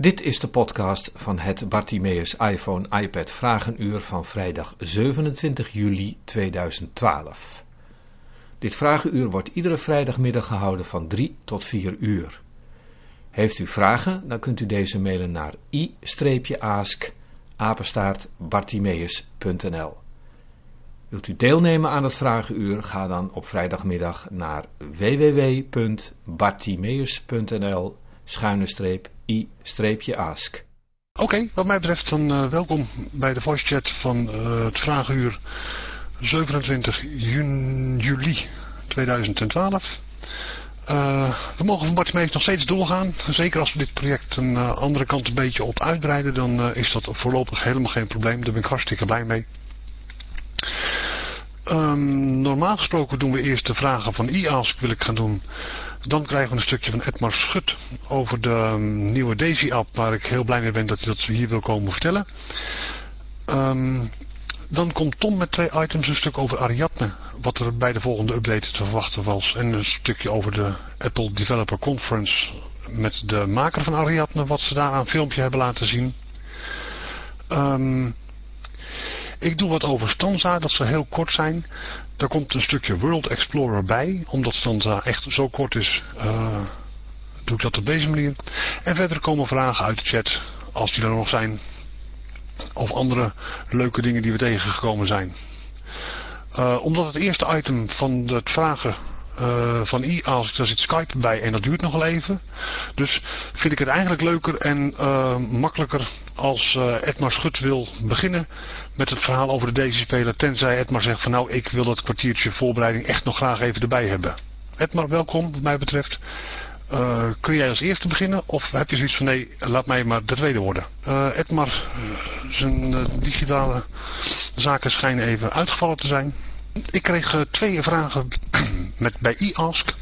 Dit is de podcast van het Bartimeus iPhone iPad Vragenuur van vrijdag 27 juli 2012. Dit vragenuur wordt iedere vrijdagmiddag gehouden van 3 tot 4 uur. Heeft u vragen, dan kunt u deze mailen naar i-ask Wilt u deelnemen aan het vragenuur, ga dan op vrijdagmiddag naar www.bartimeus.nl i-ask. Oké, wat mij betreft dan uh, welkom bij de voice chat van uh, het vragenuur 27 juli 2012. Uh, we mogen van Bartimeus nog steeds doorgaan. Zeker als we dit project een andere kant een beetje op uitbreiden, dan is dat voorlopig helemaal geen probleem. Daar ben ik hartstikke blij mee. Um, normaal gesproken doen we eerst de vragen van e-ask wil ik gaan doen. Dan krijgen we een stukje van Edmar Schut over de um, nieuwe Daisy-app, waar ik heel blij mee ben dat hij dat hier wil komen vertellen. Um, dan komt Tom met twee items, een stuk over Ariadne, wat er bij de volgende update te verwachten was. En een stukje over de Apple Developer Conference met de maker van Ariadne, wat ze daar aan een filmpje hebben laten zien. Um, ik doe wat over Stanza, dat zal heel kort zijn. Daar komt een stukje World Explorer bij, omdat Stanza echt zo kort is, uh, doe ik dat op deze manier. En verder komen vragen uit de chat, als die er nog zijn, of andere leuke dingen die we tegengekomen zijn. Uh, omdat het eerste item van het vragen uh, van i, als ik daar zit Skype bij en dat duurt nog wel even. Dus vind ik het eigenlijk leuker en makkelijker als Edmar Schut wil beginnen met het verhaal over de Daisy-speler. Tenzij Edmar zegt van nou ik wil dat kwartiertje voorbereiding echt nog graag even erbij hebben. Edmar, welkom wat mij betreft. Uh, kun jij als eerste beginnen of heb je zoiets van nee, laat mij maar de tweede worden. Uh, Edmar, zijn digitale zaken schijnen even uitgevallen te zijn. Ik kreeg uh, twee vragen met, bij e-ask.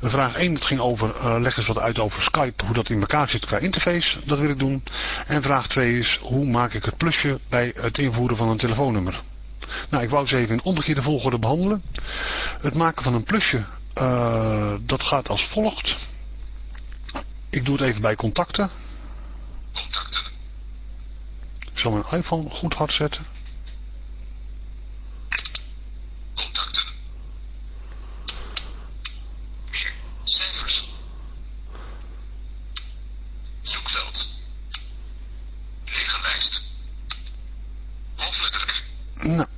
Vraag 1, het ging over, uh, leg eens wat uit over Skype, hoe dat in elkaar zit qua interface. Dat wil ik doen. En vraag 2 is, hoe maak ik het plusje bij het invoeren van een telefoonnummer? Nou, ik wou ze even in omgekeerde volgorde behandelen. Het maken van een plusje, uh, dat gaat als volgt. Ik doe het even bij contacten. Contacten. Ik zal mijn iPhone goed hard zetten. Contacten. Meer cijfers. Zoekveld. Lege lijst. Hoofdletteren. Nou.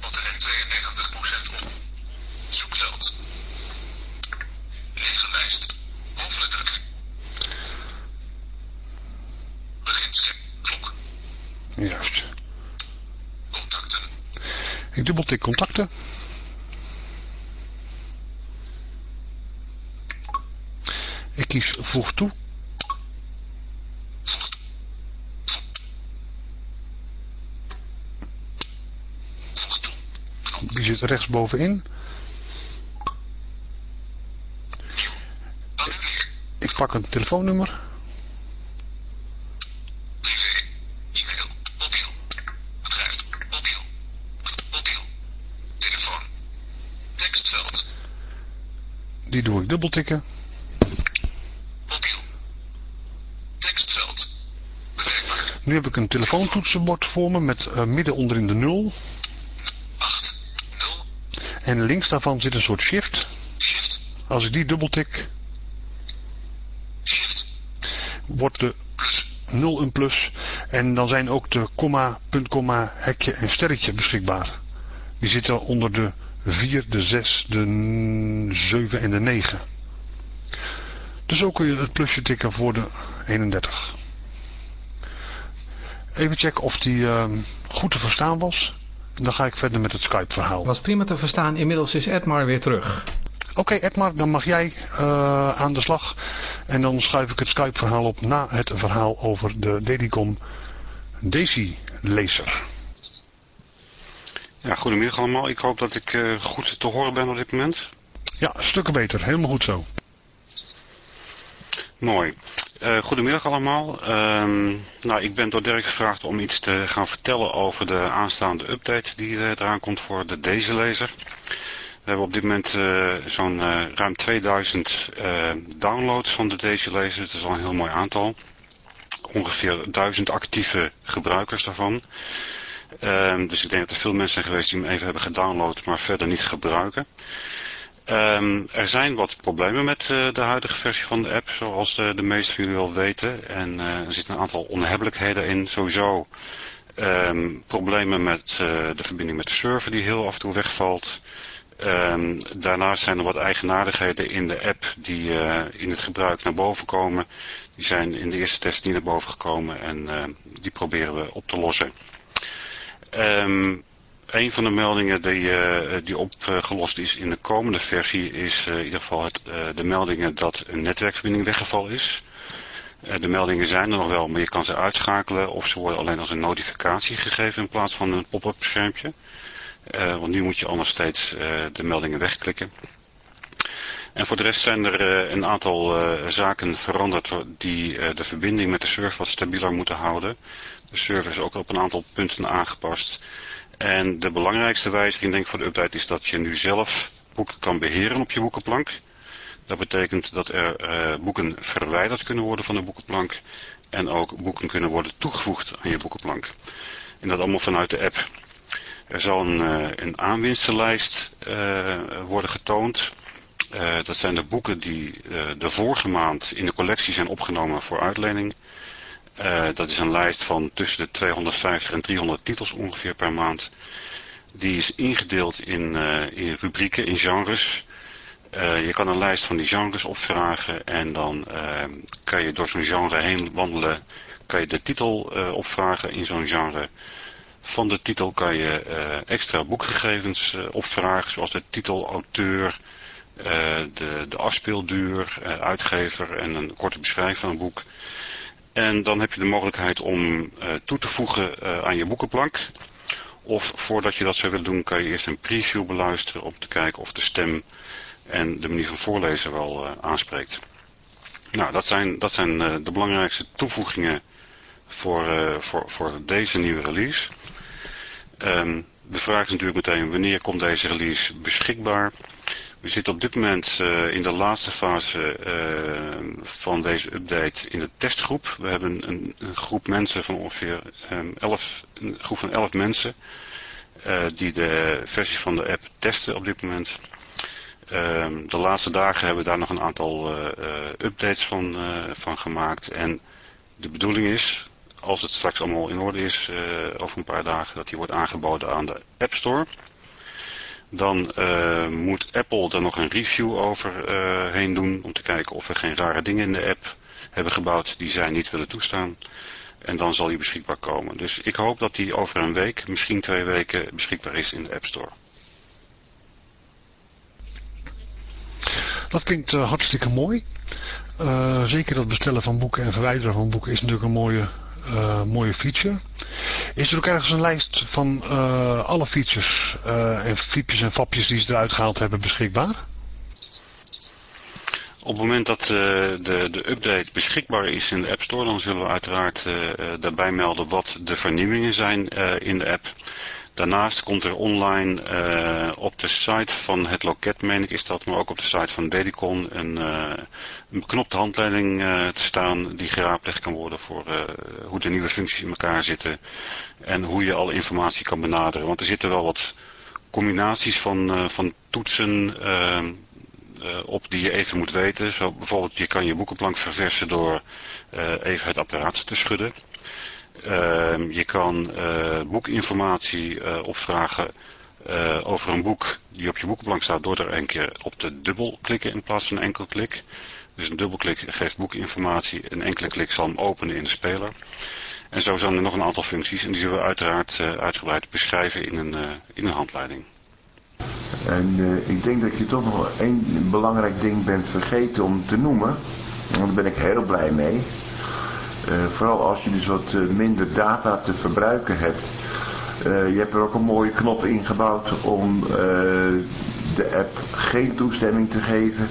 Batterij 92% op. Zoekveld. Lege lijst. Hoofdletteren. Beginsel. Klok. Juist. Contacten. Ik dubbeltik contacten. Ik kies voeg toe. Voeg toe. Knop. Annuleer. Ik pak een telefoonnummer. Die doe ik. Tekstveld. Bewerkbaar. Nu heb ik een telefoontoetsenbord voor me met uh, midden onderin de 0. 8. 0. En links daarvan zit een soort shift. Shift. Als ik die dubbeltik, Shift. wordt de Plus. 0 een plus. En dan zijn ook de komma, puntkomma, hekje en sterretje beschikbaar. Die zitten onder de 4, de 6, de 7 en de 9. Dus zo kun je het plusje tikken voor de 31. Even checken of die uh, goed te verstaan was. Dan ga ik verder met het Skype verhaal. Was prima te verstaan. Inmiddels is Edmar weer terug. Oké okay, Edmar, dan mag jij uh, aan de slag. En dan schuif ik het Skype verhaal op na het verhaal over de Dedicom Daisy Laser. Ja, goedemiddag allemaal. Ik hoop dat ik uh, goed te horen ben op dit moment. Ja, stukken beter. Helemaal goed zo. Mooi. Uh, goedemiddag allemaal. Uh, nou, ik ben door Dirk gevraagd om iets te gaan vertellen over de aanstaande update die uh, eraan komt voor de deze lezer. hebben op dit moment uh, zo'n ruim 2000 uh, downloads van de Daisy Laser. Dat is al een heel mooi aantal. Ongeveer 1000 actieve gebruikers daarvan. Um, dus ik denk dat er veel mensen zijn geweest die hem even hebben gedownload, maar verder niet gebruiken. Um, er zijn wat problemen met uh, de huidige versie van de app, zoals de, de meesten van jullie wel weten. En uh, er zitten een aantal onhebbelijkheden in. Sowieso um, problemen met uh, de verbinding met de server die heel af en toe wegvalt. Um, daarnaast zijn er wat eigenaardigheden in de app die in het gebruik naar boven komen. Die zijn in de eerste test niet naar boven gekomen en die proberen we op te lossen. Um, een van de meldingen die, uh, die opgelost is in de komende versie is uh, in ieder geval het, uh, de meldingen dat een netwerkverbinding weggevallen is. de meldingen zijn er nog wel, maar je kan ze uitschakelen of ze worden alleen als een notificatie gegeven in plaats van een pop-up schermpje. want nu moet je anders steeds de meldingen wegklikken. En voor de rest zijn er een aantal zaken veranderd die de verbinding met de server wat stabieler moeten houden. De server is ook op een aantal punten aangepast. En de belangrijkste wijziging denk ik voor de update is dat je nu zelf boeken kan beheren op je boekenplank. Dat betekent dat er uh, boeken verwijderd kunnen worden van de boekenplank. En ook boeken kunnen worden toegevoegd aan je boekenplank. En dat allemaal vanuit de app. Er zal een, uh, een aanwinstenlijst uh, worden getoond. dat zijn de boeken die de vorige maand in de collectie zijn opgenomen voor uitlening. Uh, dat is een lijst van tussen de 250 en 300 titels ongeveer per maand. Die is ingedeeld in, uh, in rubrieken, in genres. Uh, je kan een lijst van die genres opvragen en dan kan je door zo'n genre heen wandelen. Kan je de titel opvragen in zo'n genre. Van de titel kan je extra boekgegevens opvragen, zoals de titel, auteur, de, de afspeelduur, uitgever en een korte beschrijving van een boek. En dan heb je de mogelijkheid om uh, toe te voegen uh, aan je boekenplank. Of voordat je dat zou willen doen, kan je eerst een preview beluisteren om te kijken of de stem en de manier van voorlezen wel uh, aanspreekt. Nou, dat zijn, dat zijn de belangrijkste toevoegingen voor, voor, voor deze nieuwe release. Um, de vraag is natuurlijk meteen, wanneer komt deze release beschikbaar? We zitten op dit moment uh, in de laatste fase uh, van deze update in de testgroep. We hebben een, een groep mensen van ongeveer um, elf, een groep van 11 mensen uh, die de versie van de app testen op dit moment. Um, de laatste dagen hebben we daar nog een aantal updates van, van gemaakt. En de bedoeling is, als het straks allemaal in orde is over een paar dagen, dat die wordt aangeboden aan de App Store. Dan uh, moet Apple er nog een review over uh, heen doen om te kijken of we geen rare dingen in de app hebben gebouwd die zij niet willen toestaan. En dan zal die beschikbaar komen. Dus ik hoop dat die over een week, misschien twee weken, beschikbaar is in de App Store. Dat klinkt uh, hartstikke mooi. Zeker dat bestellen van boeken en verwijderen van boeken is natuurlijk een mooie, uh, mooie feature. Is er ook ergens een lijst van uh, alle features uh, en fiepjes en fapjes die ze eruit gehaald hebben beschikbaar? Op het moment dat de, de update beschikbaar is in de App Store, dan zullen we uiteraard daarbij melden wat de vernieuwingen zijn in de app. Daarnaast komt er online uh, op de site van het loket, meen ik is dat, maar ook op de site van Dedicon een, uh, een beknopte handleiding uh, te staan die geraadpleegd kan worden voor hoe de nieuwe functies in elkaar zitten en hoe je alle informatie kan benaderen. Want er zitten wel wat combinaties van, van toetsen op die je even moet weten. Zo bijvoorbeeld je kan je boekenplank verversen door even het apparaat te schudden. Uh, je kan uh, boekinformatie uh, opvragen uh, over een boek die op je boekenplank staat door er een keer op te dubbelklikken in plaats van een enkel klik. Dus een dubbelklik geeft boekinformatie, een enkele klik zal hem openen in de speler. En zo zijn er nog een aantal functies en die zullen we uiteraard uitgebreid beschrijven in een, in een handleiding. En ik denk dat je toch nog één belangrijk ding bent vergeten om te noemen. En daar ben ik heel blij mee. Uh, vooral als je dus wat uh, minder data te verbruiken hebt. Uh, je hebt er ook een mooie knop ingebouwd om de app geen toestemming te geven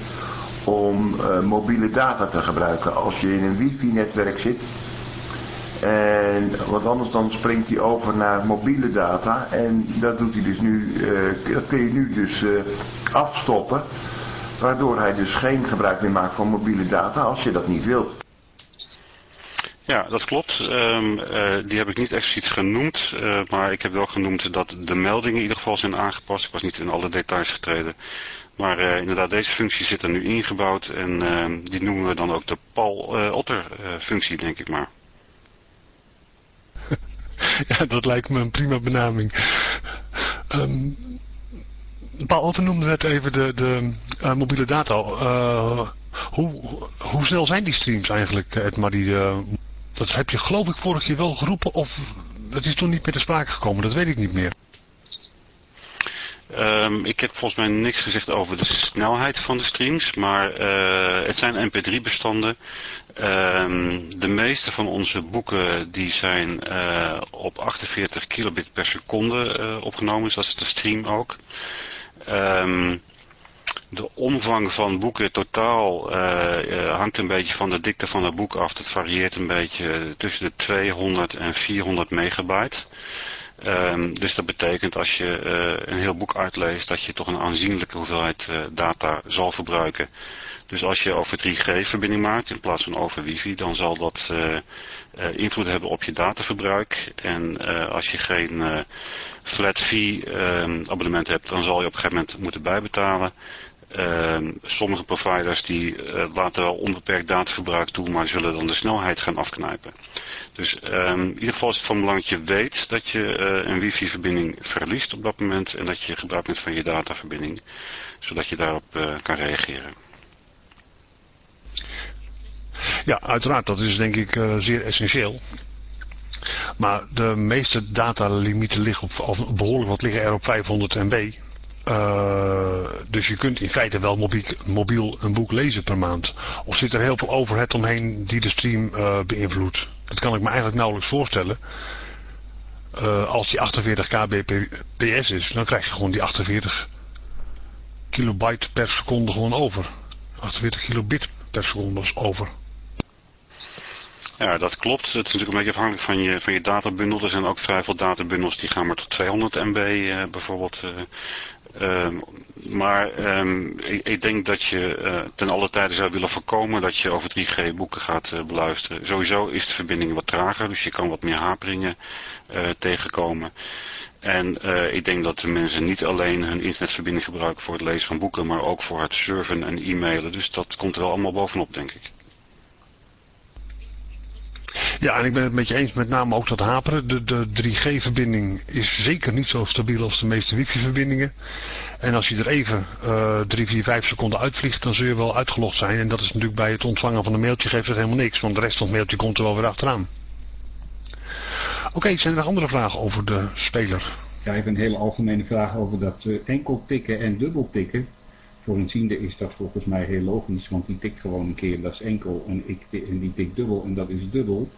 om mobiele data te gebruiken. Als je in een wifi netwerk zit En wat anders dan springt hij over naar mobiele data. En dat doet hij dus nu, eh, dat kun je nu dus eh, afstoppen. Waardoor hij dus geen gebruik meer maakt van mobiele data als je dat niet wilt. Ja, dat klopt. Ehm, eh, die heb ik niet expliciet genoemd, eh, maar ik heb wel genoemd dat de meldingen in ieder geval zijn aangepast. Ik was niet in alle details getreden. Maar eh, inderdaad, deze functie zit er nu ingebouwd en ehm, die noemen we dan ook de Paul Otter functie, denk ik maar. ja, dat lijkt me een prima benaming. Um, Paul Otter noemde net even de, de mobiele data. hoe, hoe snel zijn die streams eigenlijk, Edmar, die dat heb je geloof ik vorige keer wel geroepen of het is toen niet meer te sprake gekomen. Dat weet ik niet meer. Um, ik heb volgens mij niks gezegd over de snelheid van de streams, maar uh, het zijn mp3 bestanden. Um, de meeste van onze boeken die zijn uh, op 48 kilobit per seconde uh, opgenomen, dus dat is de stream ook. Um, de omvang van boeken totaal uh, hangt een beetje van de dikte van het boek af. Het varieert een beetje tussen de 200 en 400 megabyte. Um, dus dat betekent als je een heel boek uitleest dat je toch een aanzienlijke hoeveelheid data zal verbruiken. Dus als je over 3G-verbinding maakt in plaats van over wifi, dan zal dat uh, invloed hebben op je dataverbruik. En als je geen flat fee ehm, abonnement hebt, dan zal je op een gegeven moment moeten bijbetalen. Uh, sommige providers die laten wel onbeperkt dataverbruik toe, maar zullen dan de snelheid gaan afknijpen. Dus um, in ieder geval is het van belang dat je weet dat je een wifi-verbinding verliest op dat moment en dat je gebruik maakt van je dataverbinding, zodat je daarop kan reageren. Ja, uiteraard. Dat is denk ik zeer essentieel. Maar de meeste datalimieten liggen op, of behoorlijk wat liggen er op 500 MB. Uh, dus je kunt in feite wel mobiel, een boek lezen per maand. Of zit er heel veel overhead omheen die de stream uh, beïnvloedt? Dat kan ik me eigenlijk nauwelijks voorstellen. Uh, als die 48 kbps is, dan krijg je gewoon die 48 kilobyte per seconde gewoon over. 48 kilobit per seconde over. Ja, dat klopt. Het is natuurlijk een beetje afhankelijk van je, van je databundel. Er zijn ook vrij veel databundels die gaan maar tot 200 MB uh, bijvoorbeeld. Uh, Um, maar um, ik, denk dat je uh, ten alle tijde zou willen voorkomen dat je over 3G boeken gaat uh, beluisteren. Sowieso is de verbinding wat trager, dus je kan wat meer haperingen tegenkomen. En ik denk dat de mensen niet alleen hun internetverbinding gebruiken voor het lezen van boeken, maar ook voor het surfen en e-mailen. Dus dat komt er wel allemaal bovenop, denk ik. Ja, en ik ben het met je eens, met name ook dat haperen. De, de 3G-verbinding is zeker niet zo stabiel als de meeste wifi-verbindingen. En als je er even uh, 3, 4, 5 seconden uitvliegt, dan zul je wel uitgelogd zijn. En dat is natuurlijk bij het ontvangen van een mailtje geeft het helemaal niks, want de rest van het mailtje komt er wel weer achteraan. Oké, zijn er nog andere vragen over de speler? Ja, heb een hele algemene vraag over dat uh, enkel tikken en dubbel tikken. Voor een ziende is dat volgens mij heel logisch, want die tikt gewoon een keer, dat is enkel, en, ik, en die tikt dubbel en dat is dubbel.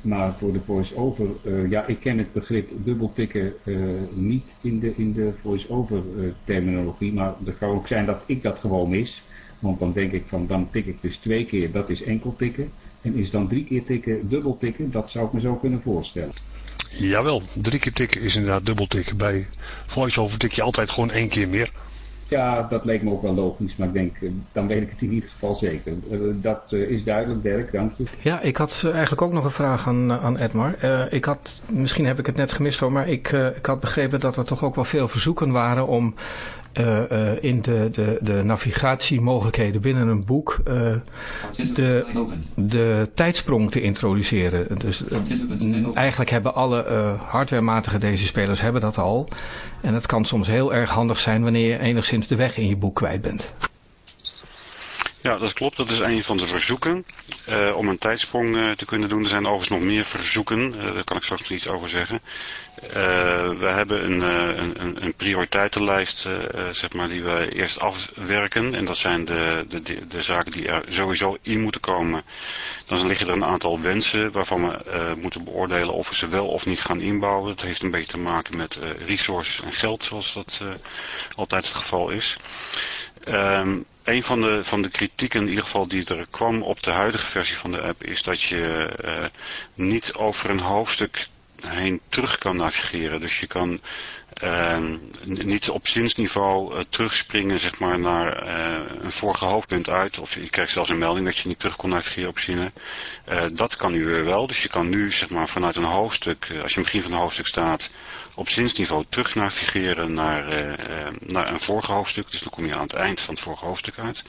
Maar voor de voice-over, uh, ja, ik ken het begrip dubbeltikken uh, niet in de, in de voice-over uh, terminologie, maar het kan ook zijn dat ik dat gewoon mis. Want dan denk ik van, dan tik ik dus twee keer, dat is enkel tikken. En is dan drie keer tikken dubbel tikken, dat zou ik me zo kunnen voorstellen. Jawel, drie keer tikken is inderdaad dubbel tikken. Bij voice-over tik je altijd gewoon één keer meer. Ja, dat leek me ook wel logisch, maar ik denk, eh, dan weet ik het in ieder geval zeker. Eh, dat eh, is duidelijk, Dirk, dank je. Ja, ik had eigenlijk ook nog een vraag aan, aan Edmar. ik had, misschien heb ik het net gemist hoor, maar ik, ik had begrepen dat er toch ook wel veel verzoeken waren om uh, uh, in de, de, de navigatiemogelijkheden binnen een boek uh, de, de tijdsprong te introduceren. Dus eigenlijk hebben alle hardwarematige deze spelers hebben dat al. En het kan soms heel erg handig zijn wanneer je enigszins de weg in je boek kwijt bent. Ja, dat klopt. Dat is een van de verzoeken uh, om een tijdsprong uh, te kunnen doen. Er zijn overigens nog meer verzoeken, uh, daar kan ik straks nog iets over zeggen. we hebben een, een, een prioriteitenlijst zeg maar, die we eerst afwerken. En dat zijn de, de, de, zaken die er sowieso in moeten komen. Dan liggen er een aantal wensen waarvan we moeten beoordelen of we ze wel of niet gaan inbouwen. Dat heeft een beetje te maken met resources en geld, zoals dat altijd het geval is. Um, een van de, van de kritieken in ieder geval die er kwam op de huidige versie van de app is dat je uh, niet over een hoofdstuk heen terug kan navigeren. Dus je kan uh, niet op zinsniveau uh, terugspringen zeg maar, naar uh, een vorige hoofdpunt uit. Of je krijgt zelfs een melding dat je niet terug kon navigeren op zinnen. dat kan nu weer wel. Dus je kan nu zeg maar, vanuit een hoofdstuk, als je in het begin van een hoofdstuk staat, op zinsniveau terug navigeren naar, naar een vorige hoofdstuk. Dus dan kom je aan het eind van het vorige hoofdstuk uit.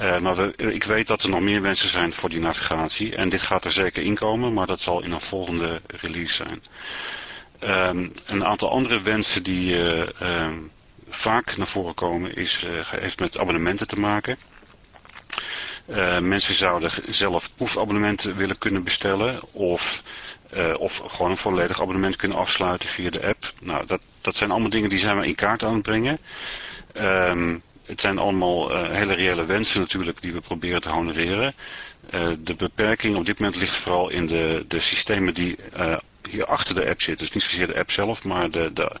Uh, maar ik weet dat er nog meer wensen zijn voor die navigatie. En dit gaat er zeker inkomen, maar dat zal in een volgende release zijn. Um, een aantal andere wensen die um, vaak naar voren komen is, heeft met abonnementen te maken. Uh, mensen zouden zelf proefabonnementen willen kunnen bestellen of, of gewoon een volledig abonnement kunnen afsluiten via de app. Nou, dat, dat zijn allemaal dingen die zijn we in kaart aan het brengen. Um, het zijn allemaal uh, hele reële wensen natuurlijk die we proberen te honoreren. Uh, de beperking op dit moment ligt vooral in de, de systemen die hier achter de app zitten. Dus niet zozeer de app zelf, maar de, de,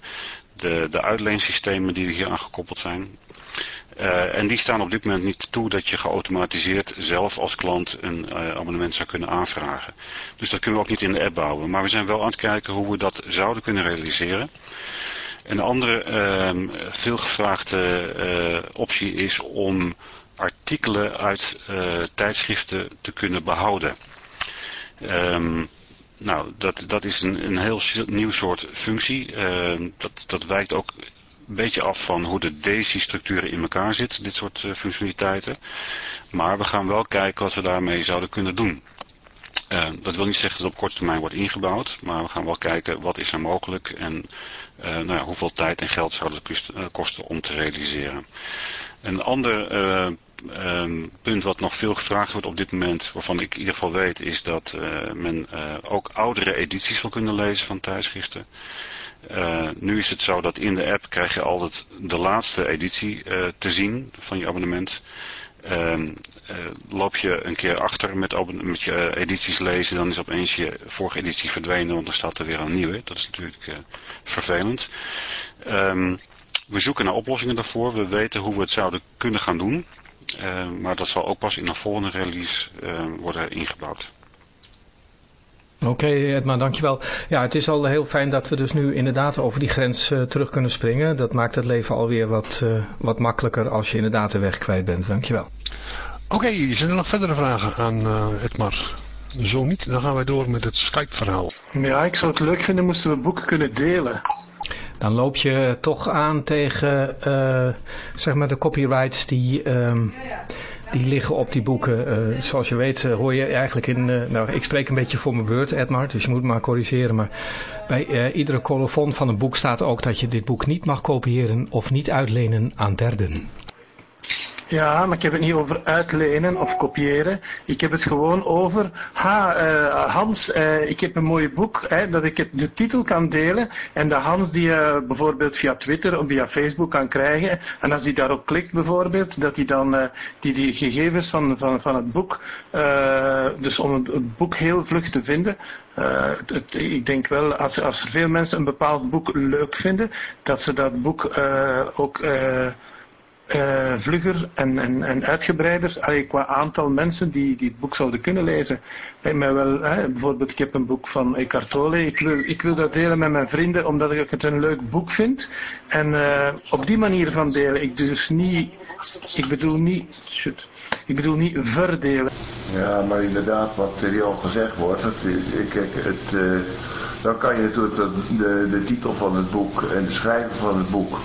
de, de uitleensystemen die hier aan gekoppeld zijn. Uh, en die staan op dit moment niet toe dat je geautomatiseerd zelf als klant een uh, abonnement zou kunnen aanvragen. Dus dat kunnen we ook niet in de app bouwen. Maar we zijn wel aan het kijken hoe we dat zouden kunnen realiseren. Een andere uh, veelgevraagde uh, optie is om artikelen uit tijdschriften te kunnen behouden. Um, nou, dat, dat is een, een heel nieuw soort functie. Uh, dat, dat wijkt ook een beetje af van hoe de DAISY-structuren in elkaar zitten, dit soort uh, functionaliteiten. Maar we gaan wel kijken wat we daarmee zouden kunnen doen. Uh, dat wil niet zeggen dat het op korte termijn wordt ingebouwd, maar we gaan wel kijken wat is er mogelijk en uh, nou ja, hoeveel tijd en geld zou het kosten om te realiseren. Een ander um, punt wat nog veel gevraagd wordt op dit moment, waarvan ik in ieder geval weet, is dat men ook oudere edities wil kunnen lezen van tijdschriften. Uh, nu is het zo dat in de app krijg je altijd de laatste editie te zien van je abonnement. Uh, uh, loop je een keer achter met, met je edities lezen, dan is opeens je vorige editie verdwenen, want dan staat er weer een nieuwe. Dat is natuurlijk vervelend. Um, we zoeken naar oplossingen daarvoor. We weten hoe we het zouden kunnen gaan doen. Uh, maar dat zal ook pas in een volgende release worden ingebouwd. Oké okay, Edma, dankjewel. Ja, het is al heel fijn dat we dus nu inderdaad over die grens uh, terug kunnen springen. Dat maakt het leven alweer wat, uh, wat makkelijker als je inderdaad de weg kwijt bent. Dankjewel. Oké, okay, zijn er nog verdere vragen aan uh, Edmar? Zo niet, dan gaan wij door met het Skype-verhaal. Ja, ik zou het leuk vinden moesten we boeken kunnen delen. Dan loop je toch aan tegen uh, zeg maar de copyrights die... Um, die liggen op die boeken. Uh, zoals je weet uh, hoor je eigenlijk in... Uh, nou, ik spreek een beetje voor mijn beurt, Edmar, dus je moet maar corrigeren. Maar bij iedere colofon van een boek staat ook dat je dit boek niet mag kopiëren of niet uitlenen aan derden. Ja, maar ik heb het niet over uitlenen of kopiëren. Ik heb het gewoon over, ha, uh, Hans, uh, ik heb een mooi boek, hè, dat ik het, de titel kan delen. En de Hans die je uh, bijvoorbeeld via Twitter of via Facebook kan krijgen. En als hij daarop klikt bijvoorbeeld, dat hij dan die, die gegevens van, van, van het boek, dus om het, boek heel vlug te vinden, ik denk wel, als, als er veel mensen een bepaald boek leuk vinden, dat ze dat boek ook uh, vlugger en, en, en uitgebreider, allee, qua aantal mensen die, die het boek zouden kunnen lezen. Bij mij wel, hè, bijvoorbeeld, ik heb een boek van Eckhart Tolle, ik wil, ik wil dat delen met mijn vrienden, omdat ik het een leuk boek vind. En uh, op die manier van delen, ik dus niet, ik bedoel niet, shit, ik bedoel niet verdelen. Ja, maar inderdaad, wat er al gezegd wordt, kijk, het, dan kan je natuurlijk de, de, de titel van het boek en de schrijver van het boek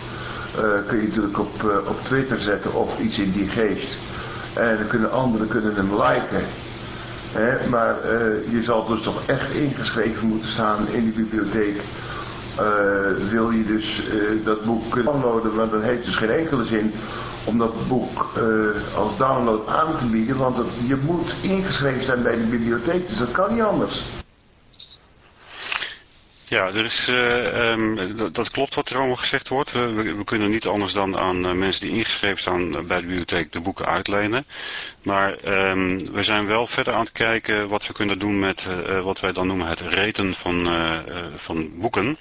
kun je natuurlijk op, uh, op Twitter zetten of iets in die geest. En dan kunnen anderen kunnen hem liken. Hè? Maar uh, je zal dus toch echt ingeschreven moeten staan in de bibliotheek. wil je dus dat boek kunnen downloaden, want dan heeft dus geen enkele zin om dat boek als download aan te bieden. Want je moet ingeschreven zijn bij de bibliotheek, dus dat kan niet anders. Ja, uh, um, dat klopt wat er allemaal gezegd wordt. We, kunnen niet anders dan aan uh, mensen die ingeschreven staan bij de bibliotheek de boeken uitlenen. Maar um, we zijn wel verder aan het kijken wat we kunnen doen met wat wij dan noemen het reten van, van boeken.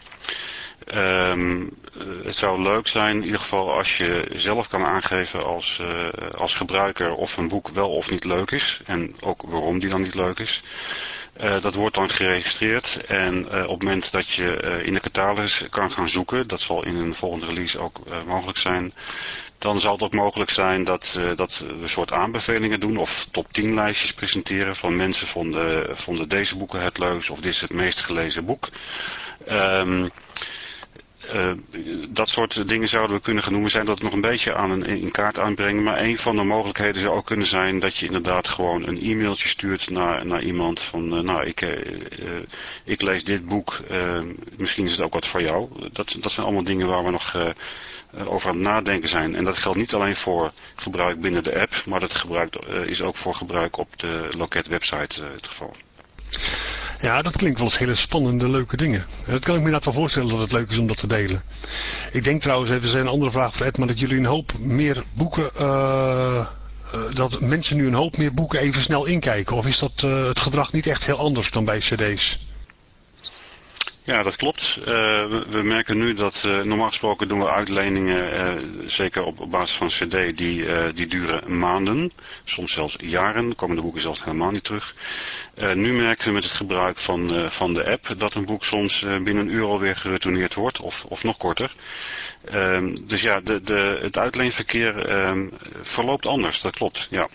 Ehm, eh, het zou leuk zijn, in ieder geval als je zelf kan aangeven als, eh, als gebruiker of een boek wel of niet leuk is. En ook waarom die dan niet leuk is. Eh, dat wordt dan geregistreerd en op het moment dat je in de catalogus kan gaan zoeken, dat zal in een volgende release ook mogelijk zijn, dan zal het ook mogelijk zijn dat, dat we een soort aanbevelingen doen of top 10 lijstjes presenteren van mensen vonden, vonden deze boeken het leukst of dit is het meest gelezen boek. Um, uh, dat soort dingen zouden we kunnen. We zijn dat nog een beetje aan een, in kaart aanbrengen. Maar een van de mogelijkheden zou ook kunnen zijn dat je inderdaad gewoon een e-mailtje stuurt naar, naar iemand van, uh, nou ik, uh, ik lees dit boek, misschien is het ook wat voor jou. Dat, dat zijn allemaal dingen waar we nog over aan het nadenken zijn. En dat geldt niet alleen voor gebruik binnen de app, maar dat gebruik, is ook voor gebruik op de Loket website het geval. Ja, dat klinkt wel eens hele spannende, leuke dingen. En dat kan ik me inderdaad wel voorstellen dat het leuk is om dat te delen. Ik denk trouwens, even een andere vraag voor Ed, dat jullie een hoop meer boeken, uh, dat mensen nu een hoop meer boeken even snel inkijken. Of is dat uh, het gedrag niet echt heel anders dan bij cd's? Ja, dat klopt. Uh, we, merken nu dat uh, normaal gesproken doen we uitleningen, uh, zeker op, basis van cd, die, die duren maanden, soms zelfs jaren, komen de boeken zelfs helemaal niet terug. nu merken we met het gebruik van, van de app dat een boek soms binnen een uur alweer geretourneerd wordt, of, of nog korter. Ehm, dus ja, de, de, het uitleenverkeer ehm, verloopt anders, dat klopt, ja.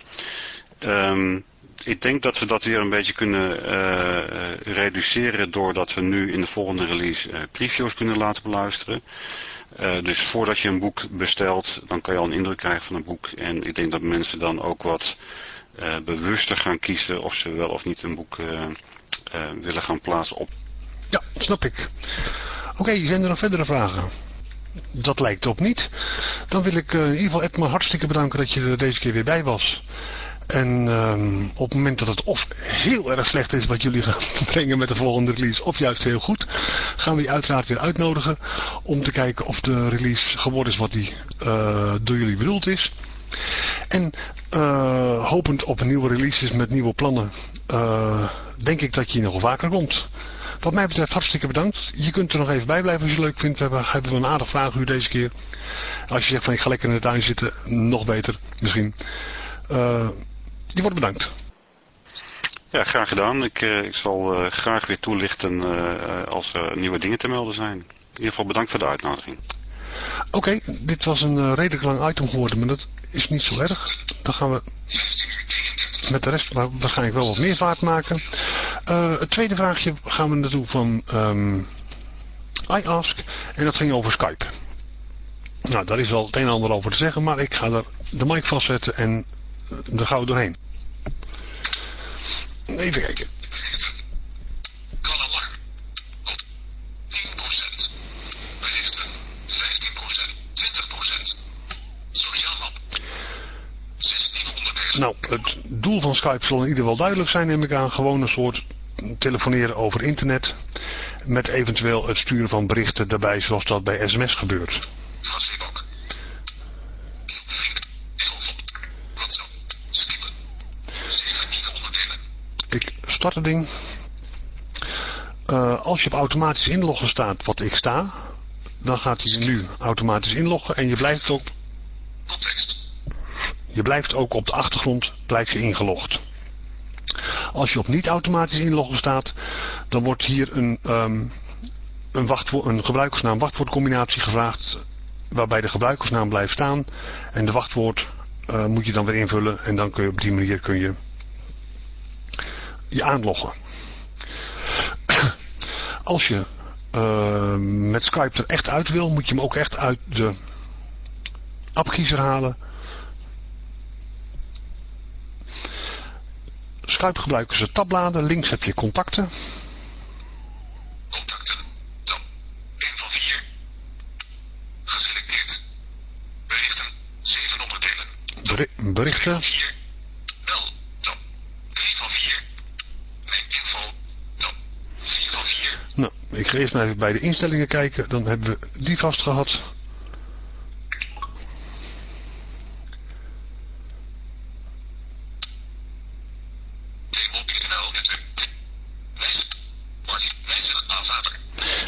Um, ik denk dat we dat weer een beetje kunnen uh, reduceren doordat we nu in de volgende release uh, previews kunnen laten beluisteren. Uh, dus voordat je een boek bestelt, dan kan je al een indruk krijgen van een boek. En ik denk dat mensen dan ook wat bewuster gaan kiezen of ze wel of niet een boek willen gaan plaatsen op. Ja, snap ik. Oké, zijn er nog verdere vragen? Dat lijkt op niet. Dan wil ik in ieder geval Edmar hartstikke bedanken dat je er deze keer weer bij was. En um, op het moment dat het of heel erg slecht is wat jullie gaan brengen met de volgende release, of juist heel goed, gaan we je uiteraard weer uitnodigen om te kijken of de release geworden is wat die uh, door jullie bedoeld is. En uh, hopend op nieuwe releases met nieuwe plannen, uh, denk ik dat je nog vaker komt. Wat mij betreft hartstikke bedankt. Je kunt er nog even bij blijven als je het leuk vindt. We hebben, hebben we een aardig vraaguur deze keer. Als je zegt van ik ga lekker in de tuin zitten, nog beter misschien. Je wordt bedankt. Ja, graag gedaan. Ik, uh, ik zal uh, graag weer toelichten uh, als er nieuwe dingen te melden zijn. In ieder geval bedankt voor de uitnodiging. Oké, okay, dit was een redelijk lang item geworden, maar dat is niet zo erg. Dan gaan we met de rest waarschijnlijk wel wat meer vaart maken. het tweede vraagje gaan we naartoe van um, iAsk. En dat ging over Skype. Nou, daar is wel het een en ander over te zeggen, maar ik ga er de mic vastzetten en daar gaan we doorheen. Even kijken. Kan alarm. Op 10%. Berichten. 15%. 20%. Sociaal map. 16 onderdelen. Nou, het doel van Skype zal in ieder geval duidelijk zijn, neem ik aan. Gewoon een soort telefoneren over internet. Met eventueel het sturen van berichten daarbij, zoals dat bij sms gebeurt. Facebook. Ding. Uh, als je op automatisch inloggen staat, wat ik sta, dan gaat hij nu automatisch inloggen en je blijft ook, je blijft ook op de achtergrond blijf je ingelogd. Als je op niet automatisch inloggen staat, dan wordt hier een, um, een, wachtwoord, een gebruikersnaam wachtwoordcombinatie gevraagd, waarbij de gebruikersnaam blijft staan en de wachtwoord uh, moet je dan weer invullen en dan kun je op die manier kun je je aanloggen. Als je uh, met Skype er echt uit wil, moet je hem ook echt uit de appkiezer halen. Skype gebruiken ze tabbladen. Links heb je contacten. Contacten. Dan 1 van 4. Geselecteerd. Berichten. 7 onderdelen. Beri berichten. Ik ga eerst maar even bij de instellingen kijken. Dan hebben we die vast gehad.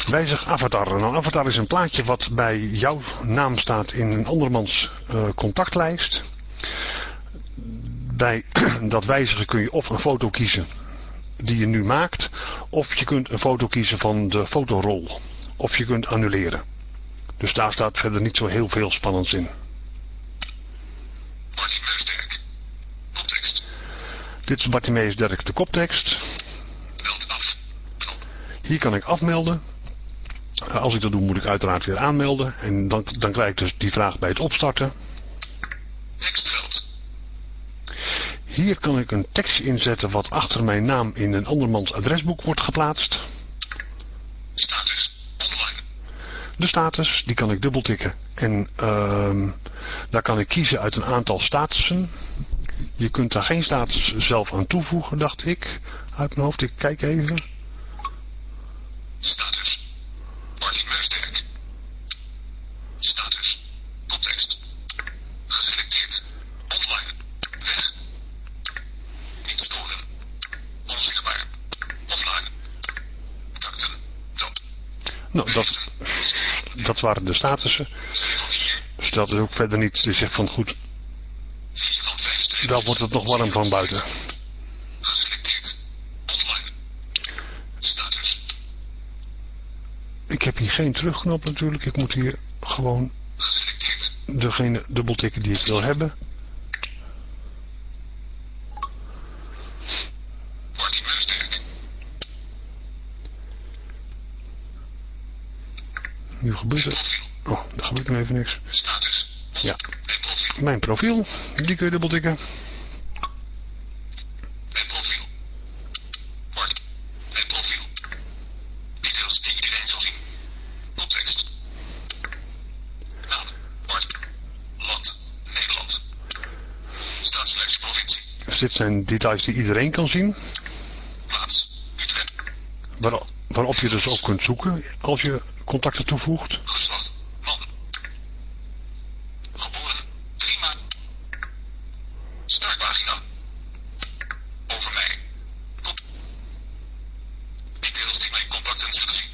Wijzig avatar. Nou, avatar is een plaatje wat bij jouw naam staat in een andermans uh, contactlijst. Bij dat wijzigen kun je of een foto kiezen die je nu maakt, of je kunt een foto kiezen van de fotorol. Of je kunt annuleren. Dus daar staat verder niet zo heel veel spannends in. Bartimeus Koptekst. Dit is Bartimeus Dirk de koptekst. Meld af. Hier kan ik afmelden. Als ik dat doe moet ik uiteraard weer aanmelden. En dan, dan krijg ik dus die vraag bij het opstarten. Hier kan ik een tekstje inzetten wat achter mijn naam in een andermans adresboek wordt geplaatst. Status. Online. De status, die kan ik dubbeltikken. En uh, daar kan ik kiezen uit een aantal statussen. Je kunt daar geen status zelf aan toevoegen, dacht ik. Uit mijn hoofd, ik kijk even. Status. Bartimeus Status. Koptekst. Geselecteerd. Online. Weg. Niet storen. Onzichtbaar. Offline. Contacten. Dop. Nou, dat, waren de statussen. 2 van 4. Dus dat is ook verder niet, dus zegt van goed, 4 van 5 streepjes. daar wordt het nog warm van buiten. Ik heb hier geen terugknop natuurlijk, ik moet hier gewoon degene dubbeltikken die ik wil hebben. Bartimeus Nu gebeurt er, oh, er gebeurt nog even niks. Status. Ja. Mijn profiel. Die kun je dubbeltikken. Mijn profiel. Mijn profiel. Details die iedereen zal zien. Koptekst. Naam. Bart. Land. Nederland. Staat slash provincie. Dus dit zijn details die iedereen kan zien. Plaats. Utrecht. Waar, waarop je dus ook kunt zoeken als je contacten toevoegt. Geslacht. Man. Geboren. 3 maart. Startpagina. Over mij. Details die mijn contacten zullen zien.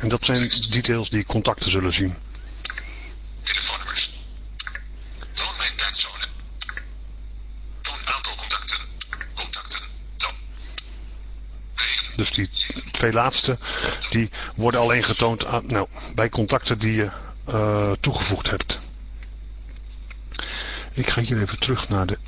En dat zijn details die contacten zullen zien. Telefoonnummers. Toon mijn tijdzone. Toon aantal contacten. Contacten. Dan. Berichten. Dus die twee laatste, die worden alleen getoond aan, nou, bij contacten die je eh, toegevoegd hebt. Ik ga hier even terug naar de...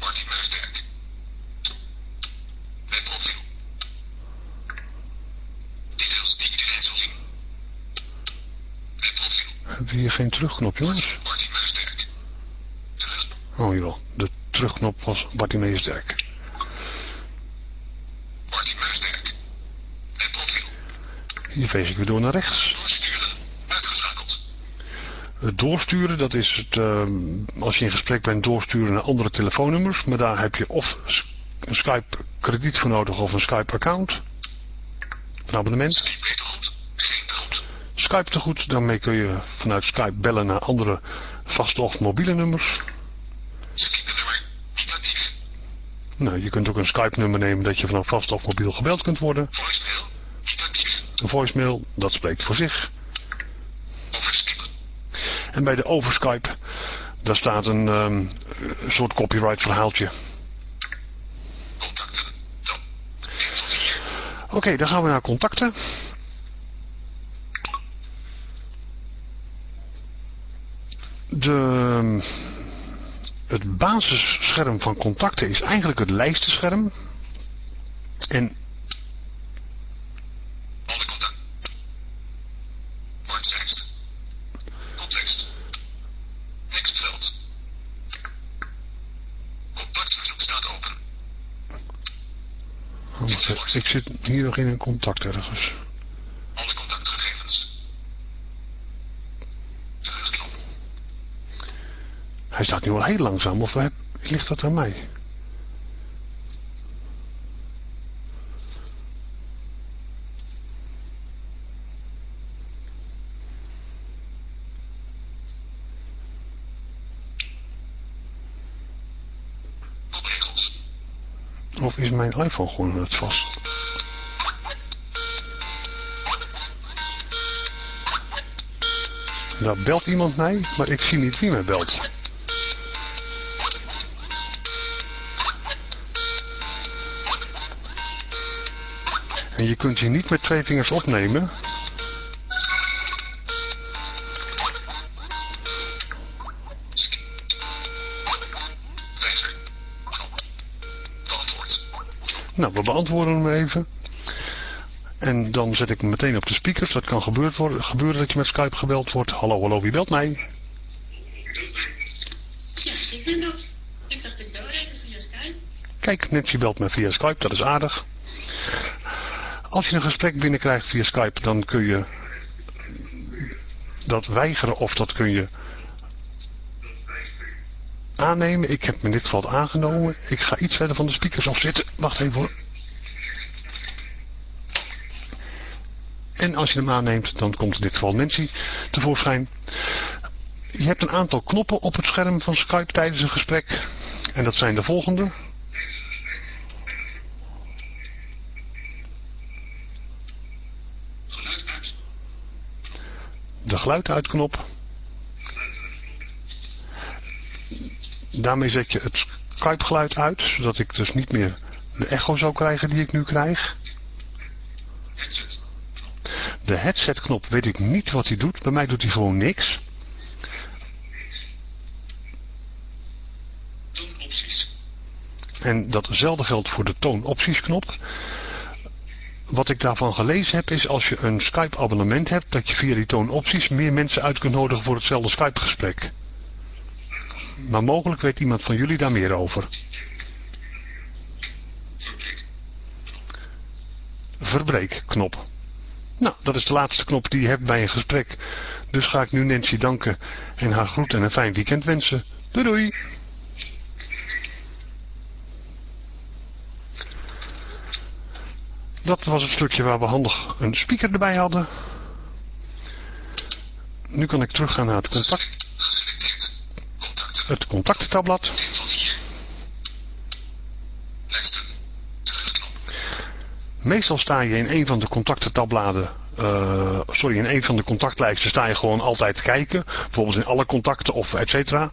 Hebben we hier geen terugknop, jongens? Oh, jawel. De terugknop was Bartimeus Dirk. Martin Meusderk. Mijn profiel. Hier veeg ik weer door naar rechts. Doorsturen. Uitgeschakeld. Het doorsturen, dat is het, eh, als je in gesprek bent, doorsturen naar andere telefoonnummers. Maar daar heb je of een Skype krediet voor nodig of een Skype account. Een abonnement. Skype goed. Te goed. Skype te goed, daarmee kun je vanuit Skype bellen naar andere vaste of mobiele nummers. Skype nummer. Niet actief. Nou, je kunt ook een Skype nummer nemen dat je vanaf vast of mobiel gebeld kunt worden. Voicemail. Een voicemail, dat spreekt voor zich. En bij de over Skype, daar staat een ehm, soort copyright verhaaltje. Contacten. Dan. 1 van 4. Oké, dan gaan we naar contacten. De, het basisscherm van contacten is eigenlijk het lijstenscherm. En Alle contact. Woordtekst. Context. Tekstveld. Contactverzoek staat open. oh, wacht even, ik zit hier nog in een contact ergens. Alle contactgegevens. Hij staat nu al heel langzaam, of heb- ligt dat aan mij? Of is mijn iPhone gewoon het vast? Daar belt iemand mij, maar ik zie niet wie mij belt. En je kunt hier niet met twee vingers opnemen. Nou, we beantwoorden hem even. En dan zet ik hem meteen op de speakers. Dat kan gebeurd worden, gebeuren dat je met Skype gebeld wordt. Hallo, hallo, wie belt mij? Ja, ik ben dat. Ik dacht ik bel even via Skype. Kijk, Nancy belt me via Skype, dat is aardig. Als je een gesprek binnenkrijgt via Skype, dan kun je dat weigeren of dat kun je aannemen. Ik heb me in dit geval aangenomen. Ik ga iets verder van de speakers af zitten. Wacht even hoor. En als je hem aanneemt, dan komt in dit geval Nancy tevoorschijn. Je hebt een aantal knoppen op het scherm van Skype tijdens een gesprek. En dat zijn de volgende. De geluid uitknop. Daarmee zet je het Skype geluid uit, zodat ik dus niet meer de echo zou krijgen die ik nu krijg. De headset knop weet ik niet wat hij doet. Bij mij doet hij gewoon niks. Toonopties. En datzelfde geldt voor de toonoptiesknop. Wat ik daarvan gelezen heb is als je een Skype abonnement hebt, dat je via die toonopties meer mensen uit kunt nodigen voor hetzelfde Skype gesprek. Maar mogelijk weet iemand van jullie daar meer over. Verbreek. Verbreek-knop. Nou, dat is de laatste knop die je hebt bij een gesprek. Dus ga ik nu Nancy danken en haar groet en een fijn weekend wensen. Doei doei! Dat was het stukje waar we handig een speaker erbij hadden. Nu kan ik teruggaan naar het, contact, het contacttabblad. 1 van 4. Lijsten. Terugknop. Meestal sta je in een van de contactentabbladen, eh, sorry, in een van de contactlijsten sta je gewoon altijd kijken. Bijvoorbeeld in alle contacten of et cetera.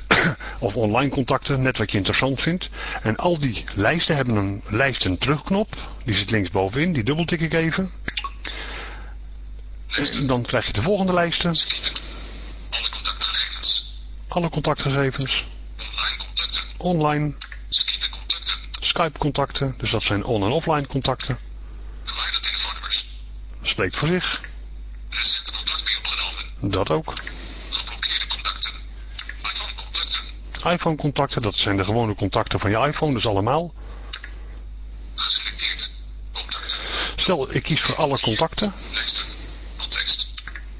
of online contacten, net wat je interessant vindt. En al die lijsten hebben een lijsten terugknop. Die zit linksbovenin, die dubbeltik ik even. En dan krijg je de volgende lijsten. Alle contactgegevens. Alle contactgegevens. Online contacten. Online. Skype contacten. Dus dat zijn on- en offline contacten. Telefoonnummers. Spreekt voor zich. Recent. Dat ook. Geblokkeerde contacten. iPhone contacten. iPhone contacten, dat zijn de gewone contacten van je iPhone, dus allemaal. Geselecteerd. Contacten. Stel, ik kies voor alle contacten, Lijsten. Context.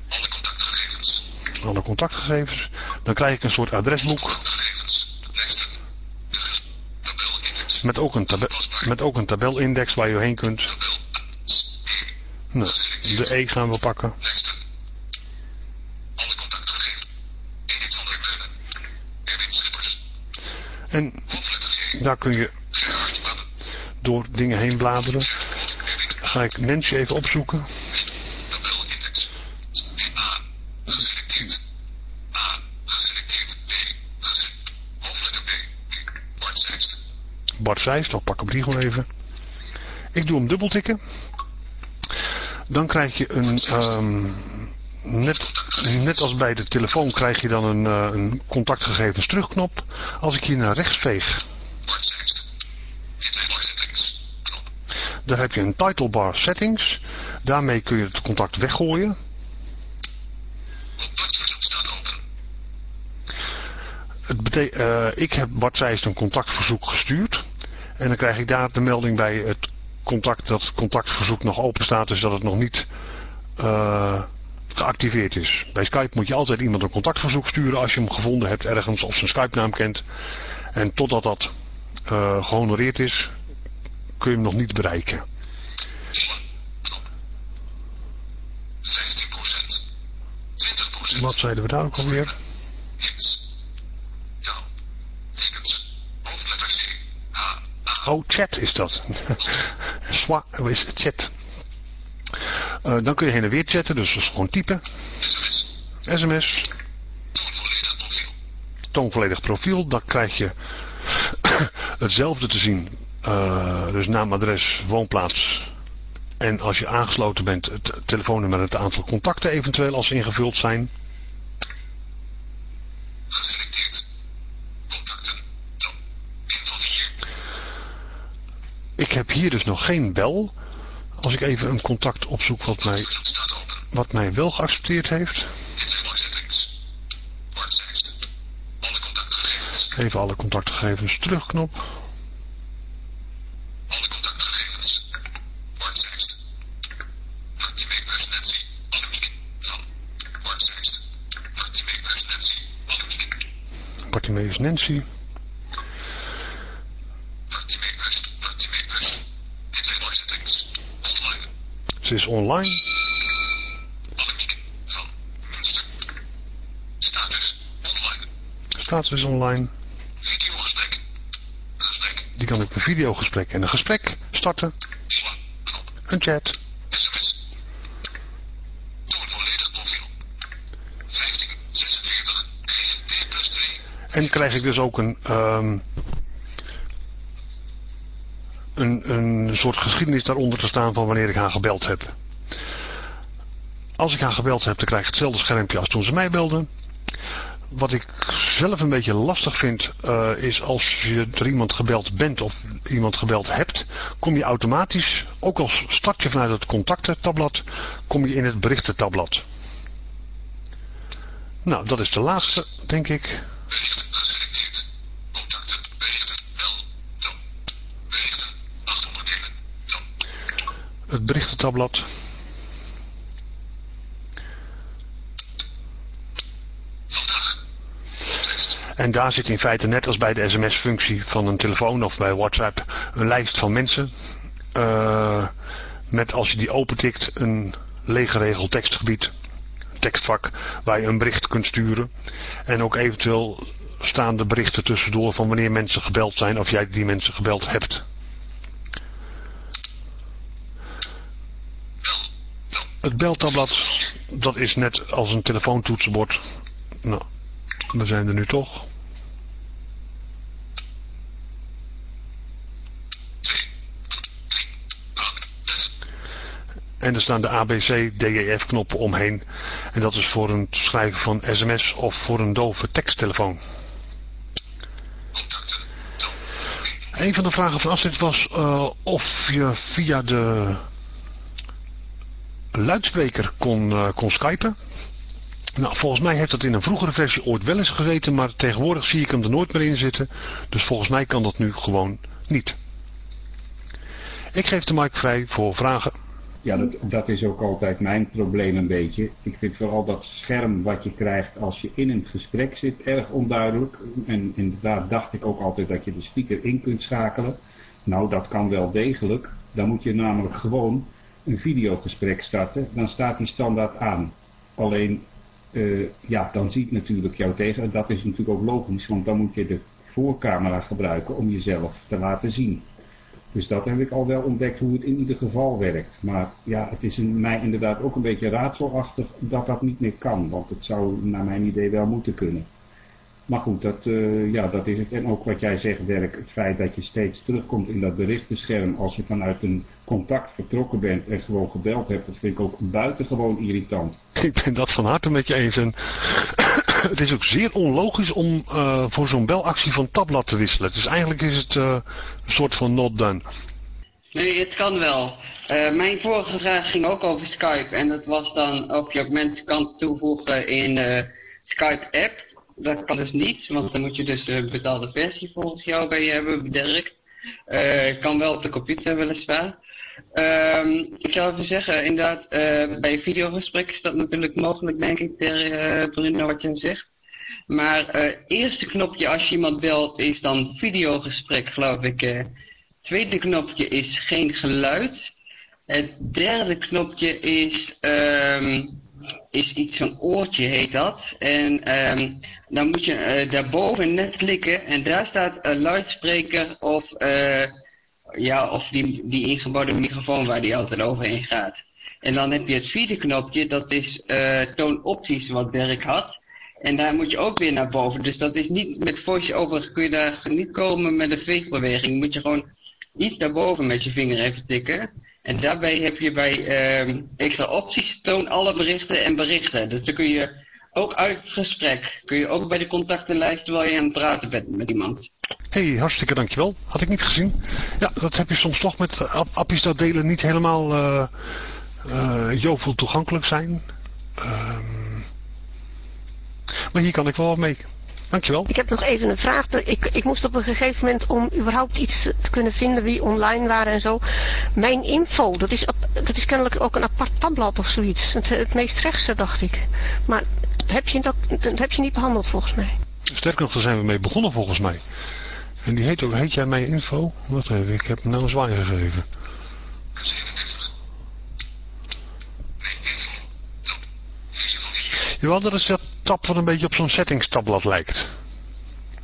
Alle contactgegevens. alle contactgegevens. Dan krijg ik een soort adresboek Contactgegevens. Lijsten. Terug. Tabelindex. Met ook een, met ook een tabelindex waar je heen kunt. Nou, de E gaan we pakken. En daar kun je door dingen heen bladeren. Ga ik Nancy even opzoeken. Tabelindex. A. Geselecteerd. A. Geselecteerd. B. Gese Hoofdletter B. Bart Zeist. Bart Zeist, dan pak ik die gewoon even. Ik doe hem dubbeltikken. Dan krijg je een, ehm, net, net als bij de telefoon krijg je dan een, eh, een contactgegevens terugknop. Als ik hier naar rechts veeg, daar heb je een title bar settings. Daarmee kun je het contact weggooien. Het eh, ik heb Bart Zeist een contactverzoek gestuurd. En dan krijg ik daar de melding bij het contact dat het contactverzoek nog open staat. Dus dat het nog niet eh, geactiveerd is. Bij Skype moet je altijd iemand een contactverzoek sturen als je hem gevonden hebt ergens of zijn Skype naam kent. En totdat dat eh, gehonoreerd is, kun je hem nog niet bereiken. Nieuwe. Knop. 15%. 20%. Wat zeiden we daar ook alweer? Chat is dat. Swa is chat. Eh, dan kun je heen en weer chatten, dus dat is gewoon typen. SMS. SMS. Toon volledig profiel. Dan krijg je hetzelfde te zien. Uh, dus naam, adres, woonplaats. En als je aangesloten bent, het telefoonnummer en het aantal contacten eventueel als ze ingevuld zijn. Geselecteerd. Contacten. Dan. 1 van 4. Ik heb hier dus nog geen bel. Als ik even een contact opzoek wat mij, wat mij wel geaccepteerd heeft. Even alle contactgegevens terugknop. Alle contactgegevens. Woordtekst. Martimeekbus Nancy. Annemiek. Van. Woordtekst. Martimeekbus Nancy. Annemiek. Bartimeus Nancy. Martimeekbus. Martimeekbus. Display settings. Online. Ze is online. Van. Status. Online. Status is online. Videogesprek. Gesprek. Die kan ik een videogesprek en een gesprek starten. Sla. Een chat. SMS. Toon volledig profiel. 15, 46, GMT plus 2. En krijg ik dus ook een, ehm, een, een soort geschiedenis daaronder te staan van wanneer ik haar gebeld heb. Als ik haar gebeld heb, dan krijg ik hetzelfde schermpje als toen ze mij belden. Wat ik zelf een beetje lastig vind, eh, is als je door iemand gebeld bent of iemand gebeld hebt, kom je automatisch, ook als start je vanuit het contacten-tabblad, kom je in het berichten-tabblad. Nou, dat is de laatste, denk ik. Berichten geselecteerd. Contacten. Berichten. Wel. Dan. Berichten. 8 onderdelen. Dan. Het berichtentabblad. En daar zit in feite net als bij de sms-functie van een telefoon of bij WhatsApp een lijst van mensen. eh, met als je die opentikt een leeggeregeld tekstgebied, een tekstvak, waar je een bericht kunt sturen. En ook eventueel staan de berichten tussendoor van wanneer mensen gebeld zijn of jij die mensen gebeld hebt. Het beltabblad, dat is net als een telefoontoetsenbord. Nou, we zijn er nu toch. En er staan de ABC, DEF knoppen omheen. En dat is voor een schrijven van sms of voor een dove teksttelefoon. Een van de vragen van Astrid was eh, of je via de luidspreker kon, eh, kon skypen. Nou, volgens mij heeft dat in een vroegere versie ooit wel eens gezeten, maar tegenwoordig zie ik hem er nooit meer in zitten. Dus volgens mij kan dat nu gewoon niet. Ik geef de mic vrij voor vragen. Ja, dat, dat is ook altijd mijn probleem een beetje. Ik vind vooral dat scherm wat je krijgt als je in een gesprek zit erg onduidelijk. En inderdaad dacht ik ook altijd dat je de speaker in kunt schakelen. Nou, dat kan wel degelijk. Dan moet je namelijk gewoon een videogesprek starten. Dan staat die standaard aan. Alleen, eh, ja, dan ziet natuurlijk jou tegen. En dat is natuurlijk ook logisch, want dan moet je de voorcamera gebruiken om jezelf te laten zien. Dus dat heb ik al wel ontdekt hoe het in ieder geval werkt. Maar ja, het is in mij inderdaad ook een beetje raadselachtig dat dat niet meer kan. Want het zou naar mijn idee wel moeten kunnen. Maar goed, dat, eh, ja, dat is het. En ook wat jij zegt, Dirk, het feit dat je steeds terugkomt in dat berichtenscherm als je vanuit een contact vertrokken bent en gewoon gebeld hebt, dat vind ik ook buitengewoon irritant. Ik ben dat van harte met je eens. En het is ook zeer onlogisch om eh, voor zo'n belactie van tabblad te wisselen. Dus eigenlijk is het eh, een soort van not done. Nee, het kan wel. Eh, mijn vorige vraag ging ook over Skype. En dat was dan of je ook mensen kan toevoegen in de Skype-app. Dat kan dus niet, want dan moet je dus een betaalde versie volgens jou bij je hebben, Dirk. Eh kan wel op de computer weliswaar. Ehm ik zou even zeggen, inderdaad, eh, bij videogesprek is dat natuurlijk mogelijk, denk ik, ter, eh, Bruno, wat je zegt. Maar eh eerste knopje als je iemand belt is dan videogesprek, geloof ik. eh. tweede knopje is geen geluid. Het derde knopje is, ehm is iets van oortje heet dat. En ehm dan moet je eh, daarboven net klikken en daar staat een luidspreker of, eh ja, of die, die ingebouwde microfoon waar die altijd overheen gaat. En dan heb je het vierde knopje, dat is uh, toonopties wat Dirk had. En daar moet je ook weer naar boven. Dus dat is niet met voice-over kun je daar niet komen met een veegbeweging. Moet je gewoon iets daarboven met je vinger even tikken. En daarbij heb je bij extra opties toon alle berichten en berichten. Dus dan kun je ook uit het gesprek, kun je ook bij de contactenlijst terwijl je aan het praten bent met iemand. hey, hartstikke dankjewel. Had ik niet gezien. Ja, dat heb je soms toch met uh, appies dat delen niet helemaal uh, uh, jovel toegankelijk zijn. Uh, maar hier kan ik wel wat mee. Dankjewel. Ik heb nog even een vraag. Ik, ik moest op een gegeven moment om überhaupt iets te kunnen vinden wie online waren en zo. Mijn info, dat is, dat is kennelijk ook een apart tabblad of zoiets. Het, het meest rechtse dacht ik. Maar heb je dat, dat heb je niet behandeld volgens mij. Sterker nog, daar zijn we mee begonnen volgens mij. En die heet ook, heet jij mijn info? Wat even, ik heb hem nou een zwaai gegeven. Jawel, dat is dat tab wat een beetje op zo'n settingstabblad lijkt.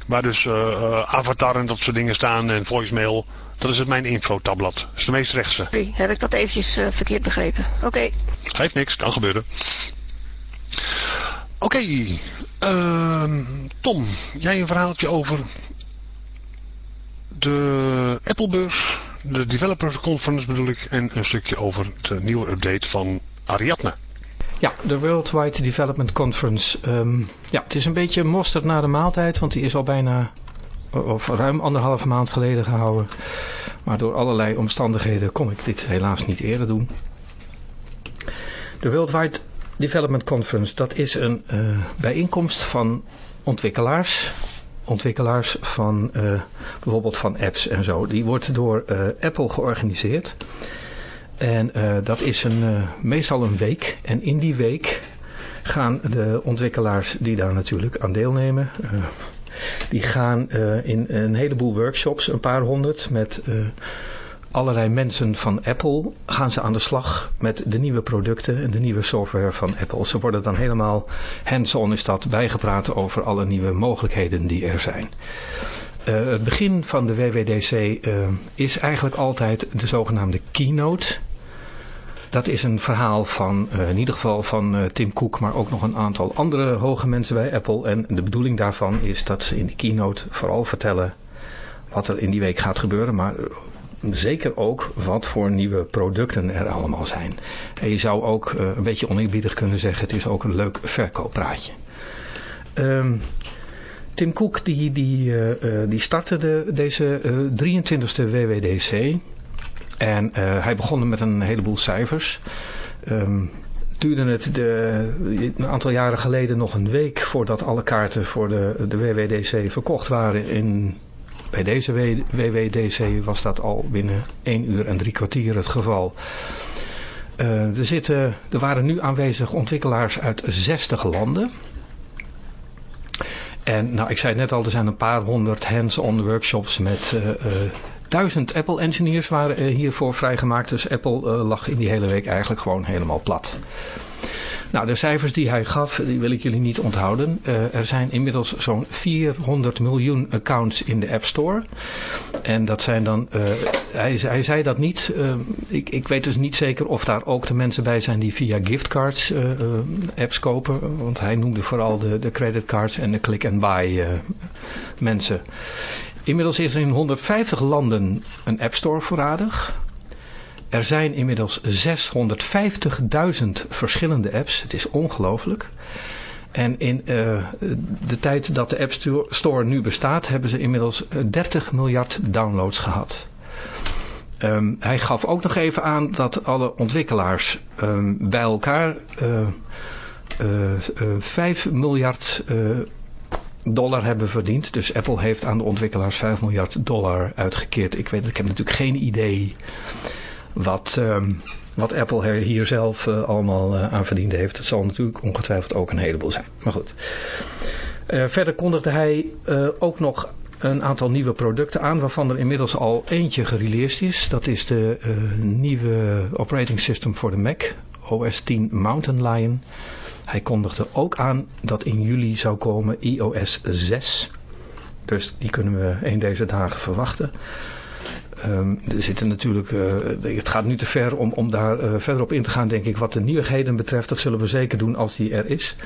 Waar dus uh, uh, avatar en dat soort dingen staan en voicemail. Dat is het mijn info tabblad. Dat is de meest rechtse. Sorry, heb ik dat eventjes uh, verkeerd begrepen. Oké. Okay. Geeft niks, kan gebeuren. Oké, okay, uh, Tom, jij een verhaaltje over de Applebeurs, de Developer Conference bedoel ik, en een stukje over de nieuwe update van Ariadne. Ja, de Worldwide Development Conference. Um, ja, het is een beetje mosterd na de maaltijd, want die is al bijna, of ruim anderhalve maand geleden gehouden. Maar door allerlei omstandigheden kon ik dit helaas niet eerder doen. De Worldwide Development Conference, dat is een uh, bijeenkomst van ontwikkelaars. Ontwikkelaars van uh, bijvoorbeeld van apps en zo. Die wordt door uh, Apple georganiseerd. En uh, dat is een, uh, meestal een week. En in die week gaan de ontwikkelaars die daar natuurlijk aan deelnemen... Uh, die gaan in een heleboel workshops, een paar honderd... met allerlei mensen van Apple gaan ze aan de slag met de nieuwe producten en de nieuwe software van Apple. Ze worden dan helemaal hands-on is dat bijgepraat over alle nieuwe mogelijkheden die er zijn. Uh, het begin van de WWDC uh, is eigenlijk altijd de zogenaamde keynote. Dat is een verhaal van, uh, in ieder geval van Tim Cook, maar ook nog een aantal andere hoge mensen bij Apple. En de bedoeling daarvan is dat ze in de keynote vooral vertellen wat er in die week gaat gebeuren, maar zeker ook wat voor nieuwe producten er allemaal zijn. En je zou ook een beetje oneerbiedig kunnen zeggen, het is ook een leuk verkooppraatje. Um, Tim Cook die, die, uh, die startte de, deze uh, 23e WWDC en hij begon met een heleboel cijfers. Um, duurde het de, een aantal jaren geleden nog een week voordat alle kaarten voor de, de WWDC verkocht waren in bij deze WWDC was dat al binnen 1 uur en drie kwartier het geval. Er, zitten, er waren nu aanwezig ontwikkelaars uit 60 landen. En nou, ik zei net al, er zijn een paar honderd hands-on workshops met uh, uh, duizend Apple engineers waren hiervoor vrijgemaakt. Dus Apple lag in die hele week eigenlijk gewoon helemaal plat. Nou, de cijfers die hij gaf, die wil ik jullie niet onthouden. Uh, er zijn inmiddels zo'n 400 miljoen accounts in de App Store. En dat zijn dan, uh, hij, hij, zei dat niet. Uh, ik, ik, weet dus niet zeker of daar ook de mensen bij zijn die via giftcards apps kopen. Want hij noemde vooral de, de creditcards en de click-and-buy mensen. Inmiddels is er in 150 landen een App Store voorradig. Er zijn inmiddels 650.000 verschillende apps. Het is ongelooflijk. En in uh, de tijd dat de App Store nu bestaat, hebben ze inmiddels 30 miljard downloads gehad. Um, hij gaf ook nog even aan dat alle ontwikkelaars um, bij elkaar uh, uh, 5 miljard dollar hebben verdiend. Dus Apple heeft aan de ontwikkelaars 5 miljard dollar uitgekeerd. Ik weet, ik heb natuurlijk geen idee wat, um, wat Apple er hier zelf uh, allemaal uh, aan verdiend heeft. Het zal natuurlijk ongetwijfeld ook een heleboel zijn. Maar goed. Uh, verder kondigde hij ook nog een aantal nieuwe producten aan, waarvan er inmiddels al eentje gereleased is. Dat is de nieuwe operating system voor de Mac, OS 10 Mountain Lion. Hij kondigde ook aan dat in juli zou komen iOS 6. Dus die kunnen we een deze dagen verwachten. Ehm, er zitten natuurlijk, uh, het gaat nu te ver om, om daar uh, verder op in te gaan, denk ik. Wat de nieuwigheden betreft, dat zullen we zeker doen als die er is.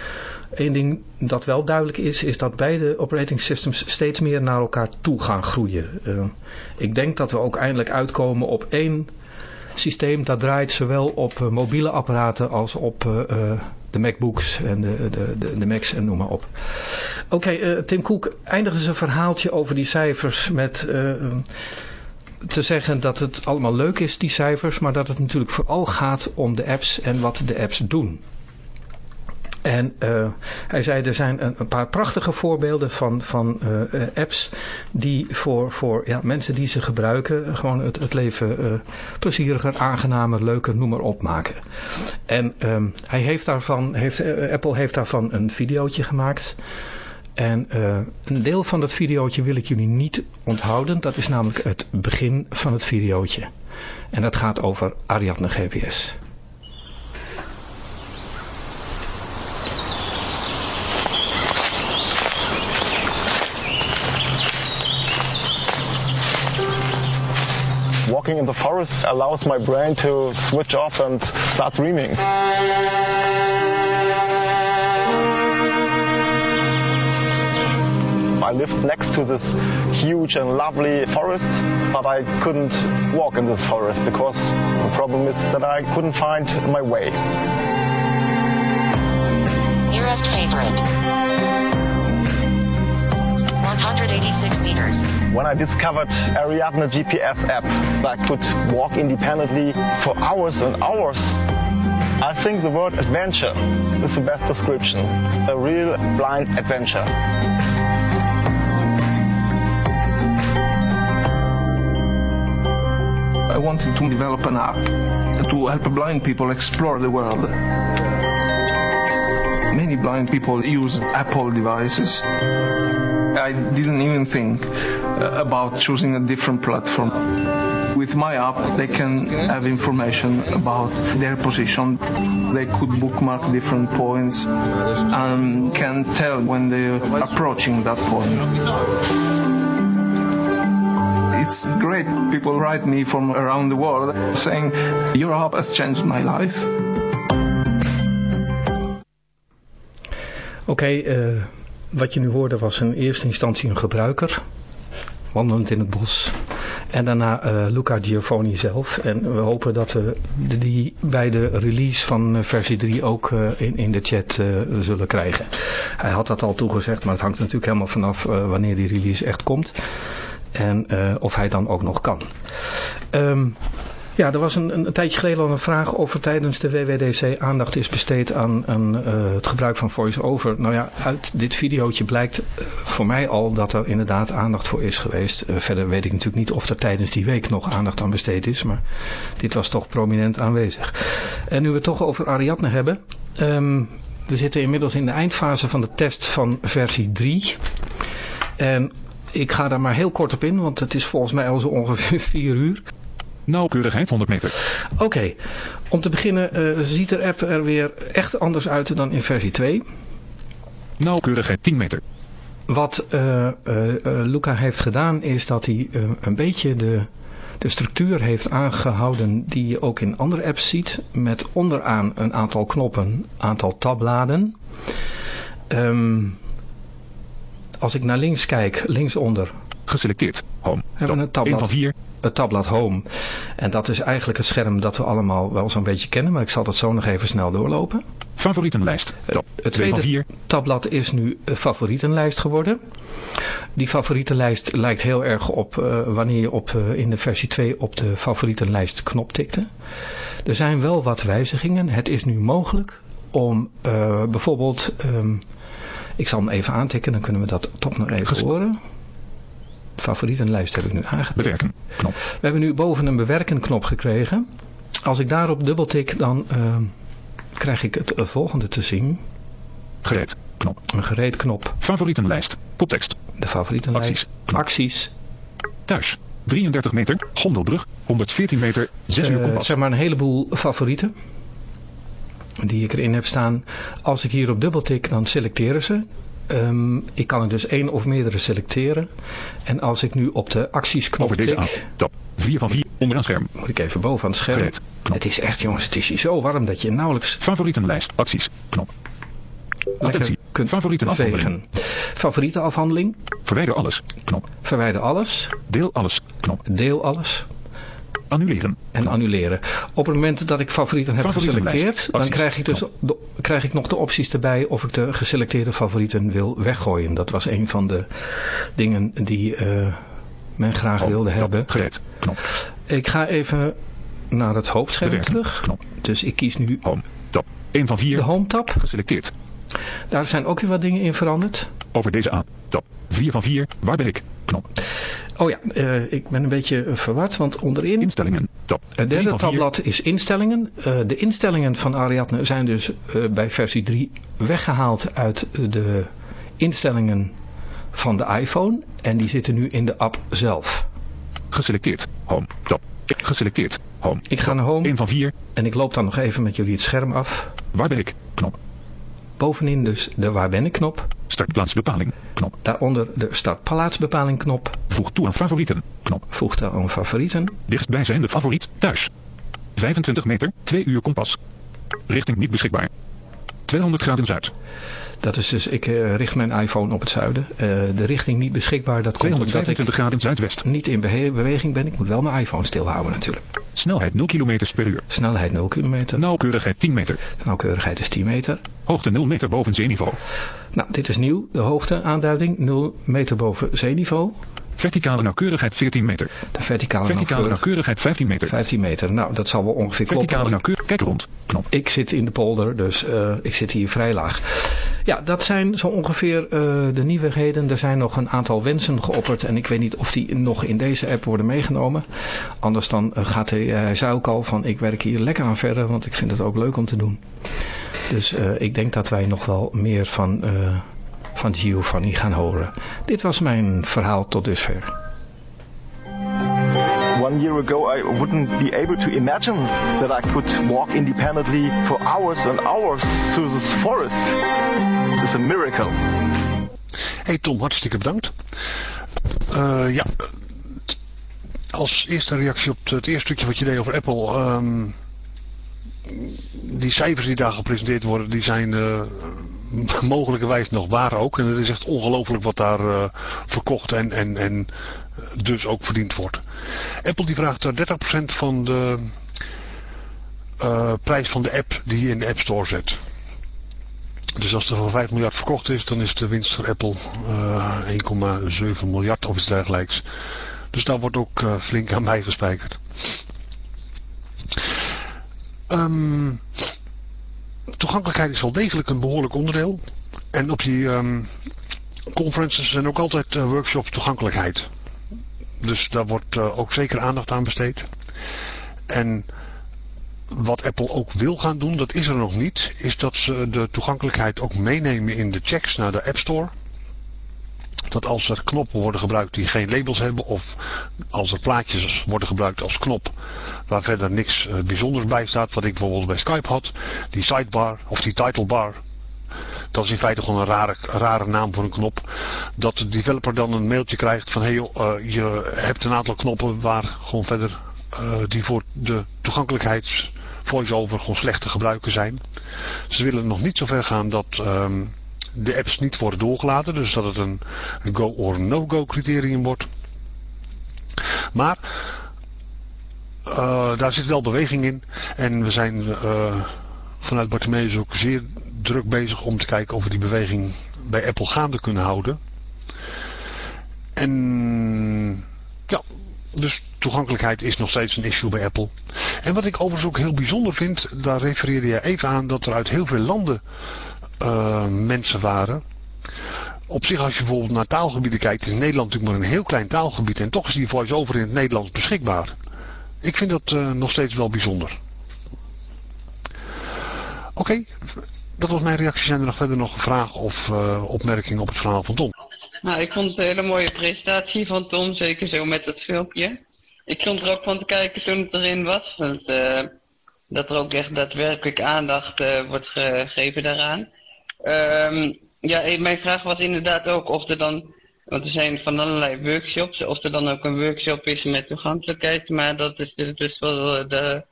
Eén ding dat wel duidelijk is, is dat beide operating systems steeds meer naar elkaar toe gaan groeien. Uh, ik denk dat we ook eindelijk uitkomen op één systeem dat draait zowel op mobiele apparaten als op de MacBooks en de, de, de, Macs en noem maar op. Oké, Tim Cook eindigde zijn verhaaltje over die cijfers met te zeggen dat het allemaal leuk is, die cijfers, maar dat het natuurlijk vooral gaat om de apps en wat de apps doen. En uh, hij zei er zijn een, paar prachtige voorbeelden van, van uh, apps die voor, voor ja, mensen die ze gebruiken gewoon het, het leven uh, plezieriger, aangenamer, leuker, noem maar op maken. En um, hij heeft daarvan, heeft, Apple heeft daarvan een videootje gemaakt. En uh, een deel van dat videootje wil ik jullie niet onthouden. Dat is namelijk het begin van het videootje. En dat gaat over Ariadne GPS. Walking in the forest allows my brain to switch off and start dreaming. I lived next to this huge and lovely forest, but I couldn't walk in this forest because the problem is that I couldn't find my way. Nearest favorite. 186 meters. When I discovered Ariadne GPS app, I could walk independently for hours and hours. I think the word adventure is the best description. A real blind adventure. I wanted to develop an app to help blind people explore the world. Many blind people use Apple devices. I didn't even think uh, about choosing a different platform. With my app, they can have information about their position. They could bookmark different points and can tell when they're approaching that point it's great. People write me from around the world saying, Your app has changed my life. Oké, uh, wat je nu hoorde was in eerste instantie een gebruiker, wandelend in het bos. En daarna uh, Luca Giovanni zelf. En we hopen dat we die bij de release van versie 3 ook in, in de chat zullen krijgen. Hij had dat al toegezegd, maar het hangt natuurlijk helemaal vanaf wanneer die release echt komt. En uh, of hij dan ook nog kan. Um, ja, er was een, een, tijdje geleden al een vraag of er tijdens de WWDC aandacht is besteed aan, uh, het gebruik van voice-over. Nou ja, uit dit videootje blijkt uh, voor mij al dat er inderdaad aandacht voor is geweest. Verder weet ik natuurlijk niet of er tijdens die week nog aandacht aan besteed is, maar dit was toch prominent aanwezig. En nu we het toch over Ariadne hebben. Um, we zitten inmiddels in de eindfase van de test van versie 3. En ik ga daar maar heel kort op in, want het is volgens mij al zo ongeveer 4 uur. Nauwkeurigheid 100 meter. Oké, okay. om te beginnen uh, ziet de app er weer echt anders uit dan in versie 2. Nauwkeurigheid 10 meter. Wat uh, uh, Luca heeft gedaan is dat hij een beetje de, de structuur heeft aangehouden die je ook in andere apps ziet. Met onderaan een aantal knoppen, aantal tabbladen. Um, als ik naar links kijk, linksonder. Geselecteerd. Home. Hebben we een tabblad. van vier. Het tabblad Home. En dat is eigenlijk het scherm dat we allemaal wel zo'n beetje kennen. Maar ik zal dat zo nog even snel doorlopen. Favorietenlijst. Top. Het tweede tabblad is nu favorietenlijst geworden. Die favorietenlijst lijkt heel erg op uh, wanneer je op, uh, in de versie 2 op de favorietenlijst knop tikte. Er zijn wel wat wijzigingen. Het is nu mogelijk om uh, bijvoorbeeld... Um, ik zal hem even aantikken, dan kunnen we dat toch nog even horen. Favorietenlijst heb ik nu aangetikt. Bewerken knop. We hebben nu boven een bewerken knop gekregen. Als ik daarop dubbeltik, dan uh, krijg ik het volgende te zien. Gereed knop. Een gereed knop. Favorietenlijst. Koptekst. De favorietenlijst. Acties. Knop. Acties. Thuis. 33 meter. Gondelbrug. 114 meter. 6 uur kompas. Uh, zeg maar een heleboel favorieten die ik erin heb staan. Als ik hier op dubbeltik, dan selecteren ze. Um, ik kan er dus één of meerdere selecteren. En als ik nu op de actiesknop Over deze tik... Top 4,5 4 van 4. Onderaan scherm. Moet ik even boven aan het scherm. Gereed. Het is echt jongens, het is hier zo warm dat je nauwelijks Favorietenlijst. Acties. Knop. Attentie. kunt Favorieten afhandeling. Favoriete afhandeling. Verwijder alles. Knop. Verwijder alles. Deel alles. Knop. Deel alles. Annuleren. En annuleren. Op het moment dat ik favorieten heb geselecteerd, dan krijg ik, dus de, krijg ik nog de opties erbij of ik de geselecteerde favorieten wil weggooien. Dat was een van de dingen die eh, men graag wilde hebben. Gereed. Knop. Ik ga even naar het hoofdscherm terug. Knop. Dus ik kies nu Home. Tab. 1 van 4. de home tab. Geselecteerd. Daar zijn ook weer wat dingen in veranderd. Over deze aan. Tab. 4 van 4. Waar ben ik? Knop. Oh ja, eh, ik ben een beetje eh, verward, want onderin Instellingen. Tab. Het 3 derde van 4. tabblad is instellingen. Eh, de instellingen van Ariadne zijn dus bij versie 3 weggehaald uit de instellingen van de iPhone. En die zitten nu in de app zelf. Geselecteerd. Home. Tab. Geselecteerd. Home. Ik ga naar home 1 van 4. en ik loop dan nog even met jullie het scherm af. Waar ben ik? Knop. Bovenin dus de waar ben ik knop. Startplaatsbepaling. Knop. Daaronder de startplaatsbepaling knop. Voeg toe aan favorieten. Knop. Voeg daar aan favorieten. Dichtstbijzijnde favoriet. Thuis. 25 meter. 2 uur kompas. Richting niet beschikbaar. 200 graden zuid. Dat is dus, ik eh, richt mijn iPhone op het zuiden. Eh, de richting niet beschikbaar, dat komt omdat ik 225 graden zuidwest. niet in beweging ben. Ik moet wel mijn iPhone stilhouden natuurlijk. Snelheid 0 km per uur. Snelheid 0 kilometer. Nauwkeurigheid 10 meter. Nauwkeurigheid is 10 meter. Hoogte 0 meter boven zeeniveau. Nou, dit is nieuw. De hoogteaanduiding 0 meter boven zeeniveau. Verticale nauwkeurigheid 14 meter. De verticale, Verticale nauwkeurig- nauwkeurigheid 15 meter. 15 meter. Nou, dat zal wel ongeveer kloppen. Verticale want nauwkeurig. Kijk rond. Knop. Ik zit in de polder, dus eh, ik zit hier vrij laag. Ja, dat zijn zo ongeveer eh, de nieuwigheden. Er zijn nog een aantal wensen geopperd en ik weet niet of die nog in deze app worden meegenomen. Anders dan eh, gaat hij, hij zei ook al van ik werk hier lekker aan verder, want ik vind het ook leuk om te doen. Dus ik denk dat wij nog wel meer van, van Giovanni gaan horen. Dit was mijn verhaal tot dusver. One year ago, I wouldn't be able to imagine that I could walk independently for hours and hours through this forest. This is a miracle. Hey Tom, hartstikke bedankt. Eh, ja, als eerste reactie op het eerste stukje wat je deed over Apple. ehm, die cijfers die daar gepresenteerd worden, die zijn eh, mogelijkerwijs nog waar ook. En het is echt ongelooflijk wat daar eh, verkocht en, en, en dus ook verdiend wordt. Apple die vraagt er 30% van de eh, prijs van de app die je in de App Store zet. Dus als er voor 5 miljard verkocht is, dan is de winst voor Apple eh 1,7 miljard of iets dergelijks. Dus daar wordt ook eh, flink aan bijgespijkerd. Ehm, toegankelijkheid is wel degelijk een behoorlijk onderdeel. En op die ehm, conferences zijn ook altijd eh, workshops toegankelijkheid. Dus daar wordt eh, ook zeker aandacht aan besteed. En wat Apple ook wil gaan doen, dat is er nog niet, is dat ze de toegankelijkheid ook meenemen in de checks naar de App Store. Dat als er knoppen worden gebruikt die geen labels hebben of als er plaatjes worden gebruikt als knop waar verder niks eh, bijzonders bij staat, wat ik bijvoorbeeld bij Skype had, die sidebar of die titlebar, dat is in feite gewoon een rare, rare naam voor een knop. Dat de developer dan een mailtje krijgt van hey joh, eh, je hebt een aantal knoppen waar gewoon verder eh, die voor de toegankelijkheids voice-over gewoon slecht te gebruiken zijn. Ze willen nog niet zo ver gaan dat ehm, de apps niet worden doorgelaten. Dus dat het een, go or no-go criterium wordt. Maar eh, daar zit wel beweging in. En we zijn eh, vanuit Bartimeus ook zeer druk bezig om te kijken of we die beweging bij Apple gaande kunnen houden. En ja, dus toegankelijkheid is nog steeds een issue bij Apple. En wat ik overigens ook heel bijzonder vind, daar refereerde je even aan dat er uit heel veel landen eh, mensen waren. Op zich als je bijvoorbeeld naar taalgebieden kijkt, is Nederland natuurlijk maar een heel klein taalgebied en toch is die voice-over in het Nederlands beschikbaar. Ik vind dat eh, nog steeds wel bijzonder. Oké, dat was mijn reactie. Zijn er nog verder nog vragen of eh, opmerkingen op het verhaal van Tom? Nou, ik vond het een hele mooie presentatie van Tom, zeker zo met het filmpje. Ik stond er ook van te kijken toen het erin was, want, dat er ook echt daadwerkelijk aandacht wordt gegeven daaraan. Ehm, ja, eh, mijn vraag was inderdaad ook of er dan Want er zijn van allerlei workshops, of er dan ook een workshop is met toegankelijkheid, maar dat is dus wel, eh, de,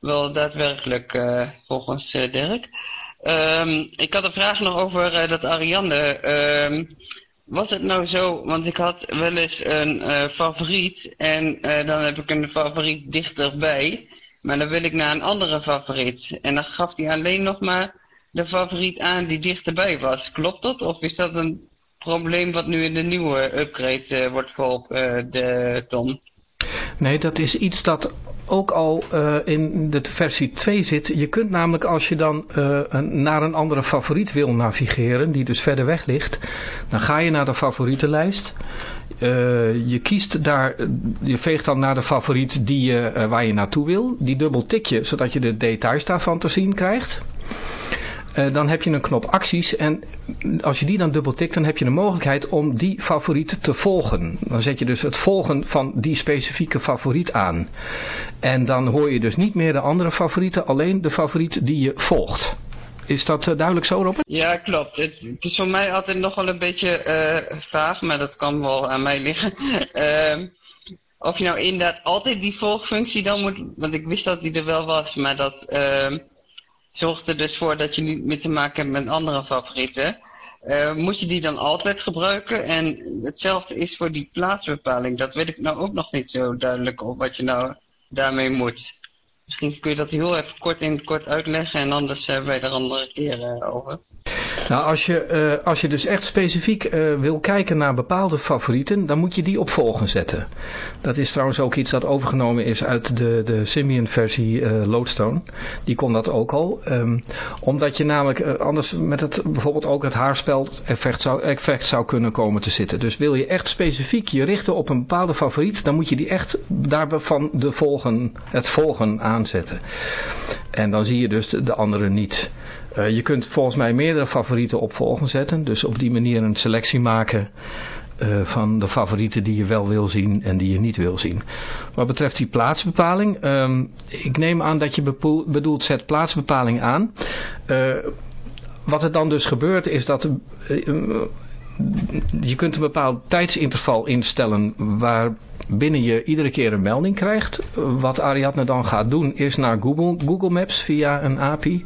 wel daadwerkelijk uh, volgens Dirk. Um, ik had een vraag nog over dat Ariane. Um, was het nou zo, want ik had wel eens een favoriet en dan heb ik een favoriet dichterbij, maar dan wil ik naar een andere favoriet. En dan gaf hij alleen nog maar de favoriet aan die dichterbij was. Klopt dat? Of is dat een probleem wat nu in de nieuwe upgrade uh, wordt geholpen, uh, de Tom? Nee, dat is iets dat ook al uh, in de versie 2 zit. Je kunt namelijk als je dan naar een andere favoriet wil navigeren, die dus verder weg ligt, dan ga je naar de favorietenlijst. Je kiest daar, je veegt dan naar de favoriet die je, waar je naartoe wil. Die dubbel tik je, zodat je de details daarvan te zien krijgt. Uh, dan heb je een knop acties en als je die dan dubbel tikt, dan heb je de mogelijkheid om die favoriet te volgen. Dan zet je dus het volgen van die specifieke favoriet aan. En dan hoor je dus niet meer de andere favorieten, alleen de favoriet die je volgt. Is dat uh, duidelijk zo, Robert? Ja, klopt. Het, het, is voor mij altijd nog wel een beetje uh, vaag, maar dat kan wel aan mij liggen. Ehm, of je nou inderdaad altijd die volgfunctie dan moet, want ik wist dat die er wel was, maar dat ehm, zorgt er dus voor dat je niet meer te maken hebt met andere favorieten. Uh, moet je die dan altijd gebruiken? En hetzelfde is voor die plaatsbepaling. Dat weet ik nou ook nog niet zo duidelijk op wat je nou daarmee moet. Misschien kun je dat heel even kort in kort uitleggen en anders hebben wij er andere keren over. Nou, als je, uh, als je dus echt specifiek uh, wil kijken naar bepaalde favorieten, dan moet je die op volgen zetten. Dat is trouwens ook iets dat overgenomen is uit de, de Symbian versie uh, Lodestone. Die kon dat ook al. Um, omdat je namelijk anders met het bijvoorbeeld ook het haarspel effect zou, effect zou kunnen komen te zitten. Dus wil je echt specifiek je richten op een bepaalde favoriet, dan moet je die echt daarvan de volgen, het volgen aanzetten. En dan zie je dus de, de andere niet. Uh, je kunt volgens mij meerdere favorieten op volgen zetten. Dus op die manier een selectie maken uh, van de favorieten die je wel wil zien en die je niet wil zien. Wat betreft die plaatsbepaling. Um, ik neem aan dat je bedoelt zet plaatsbepaling aan. Uh, wat er dan dus gebeurt is dat je kunt een bepaald tijdsinterval instellen waarbinnen je iedere keer een melding krijgt. Wat Ariadne dan gaat doen is naar Google, Google Maps via een API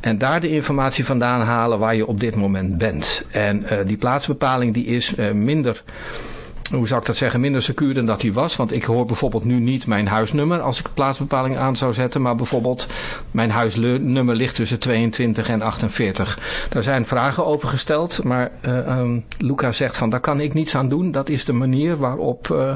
en daar de informatie vandaan halen waar je op dit moment bent. En uh, die plaatsbepaling die is uh, minder hoe zou ik dat zeggen, minder secuur dan dat hij was. Want ik hoor bijvoorbeeld nu niet mijn huisnummer als ik plaatsbepaling aan zou zetten. Maar bijvoorbeeld mijn huisnummer ligt tussen 22 en 48. Daar zijn vragen over gesteld. Maar uh, um, Luca zegt van daar kan ik niets aan doen. Dat is de manier waarop uh,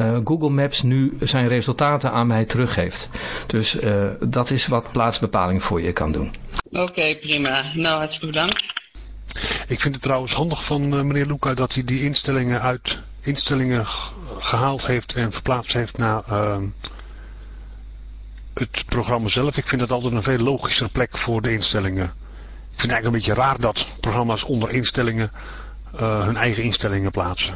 uh, Google Maps nu zijn resultaten aan mij teruggeeft. Dus dat is wat plaatsbepaling voor je kan doen. Oké, prima. Nou, hartstikke bedankt. Ik vind het trouwens handig van uh, meneer Luca dat hij die instellingen uit instellingen gehaald heeft en verplaatst heeft naar uh, het programma zelf. Ik vind dat altijd een veel logischer plek voor de instellingen. Ik vind het eigenlijk een beetje raar dat programma's onder instellingen uh, hun eigen instellingen plaatsen.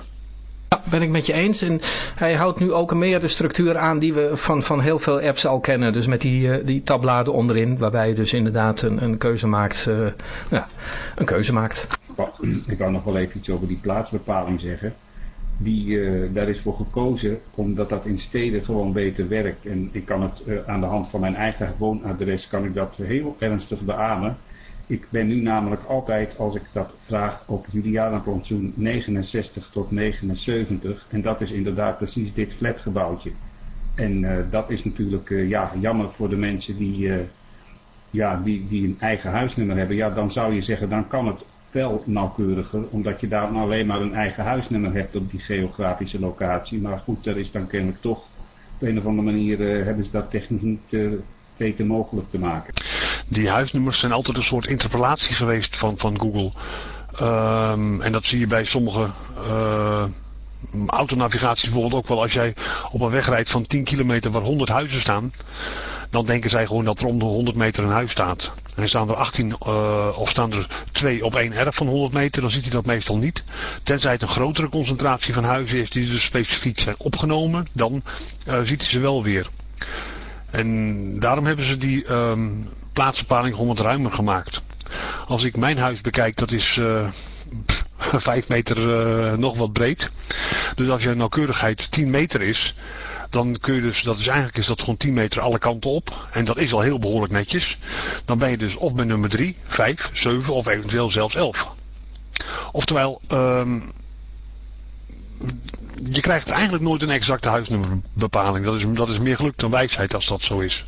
Ja, ben ik met je eens. En hij houdt nu ook meer de structuur aan die we van, van heel veel apps al kennen. Dus met die, uh, die tabbladen onderin, waarbij je dus inderdaad een, een keuze maakt. Uh, ja, een keuze maakt. Ik wou nog wel even iets over die plaatsbepaling zeggen. Die, uh, daar is voor gekozen omdat dat in steden gewoon beter werkt. En ik kan het aan de hand van mijn eigen woonadres kan ik dat heel ernstig beamen. Ik ben nu namelijk altijd, als ik dat vraag, op Julianenplantsoen 69 tot 79. En dat is inderdaad precies dit flatgebouwtje. En uh, dat is natuurlijk uh, ja, jammer voor de mensen die, uh, ja, die, die een eigen huisnummer hebben. Ja, dan zou je zeggen, dan kan het wel nauwkeuriger. Omdat je daar alleen maar een eigen huisnummer hebt op die geografische locatie. Maar goed, dat is dan kennelijk toch op een of andere manier hebben ze dat technisch niet beter mogelijk te maken die huisnummers zijn altijd een soort interpolatie geweest van, van Google. Um, en dat zie je bij sommige uh, autonavigaties bijvoorbeeld ook wel. Als jij op een weg rijdt van 10 kilometer waar 100 huizen staan. Dan denken zij gewoon dat er om de 100 meter een huis staat. En staan er 18 uh, of staan er twee op één erf van 100 meter, dan ziet hij dat meestal niet. Tenzij het een grotere concentratie van huizen is die dus specifiek zijn opgenomen, dan uh, ziet hij ze wel weer. En daarom hebben ze die um, plaatsbepaling gewoon wat ruimer gemaakt. Als ik mijn huis bekijk, dat is uh, 5 meter eh, nog wat breed. Dus als je nauwkeurigheid 10 meter is, dan kun je dus, dat is eigenlijk is dat gewoon 10 meter alle kanten op. En dat is al heel behoorlijk netjes. Dan ben je dus of met nummer 3, 5, 7 of eventueel zelfs 11. Oftewel, ehm, je krijgt eigenlijk nooit een exacte huisnummerbepaling. Dat is, dat is meer geluk dan wijsheid als dat zo is.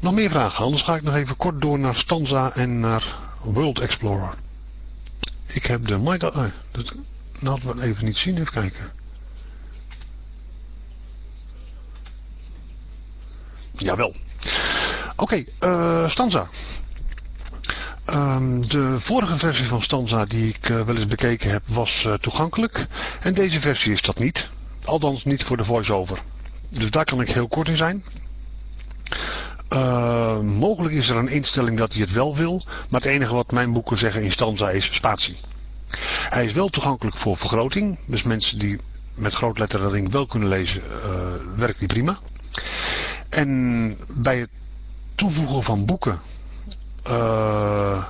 Nog meer vragen, anders ga ik nog even kort door naar Stanza en naar World Explorer. Ik heb de Michael... Ah, dat laten we even niet zien, even kijken. Jawel. Oké, okay, Stanza. Um, de vorige versie van Stanza die ik uh, wel eens bekeken heb was uh, toegankelijk. En deze versie is dat niet. Althans niet voor de voice-over. Dus daar kan ik heel kort in zijn. Uh, mogelijk is er een instelling dat hij het wel wil. Maar het enige wat mijn boeken zeggen in Stanza is spatie. Hij is wel toegankelijk voor vergroting. Dus mensen die met grootlettering wel kunnen lezen, werkt die prima. En bij het toevoegen van boeken uh,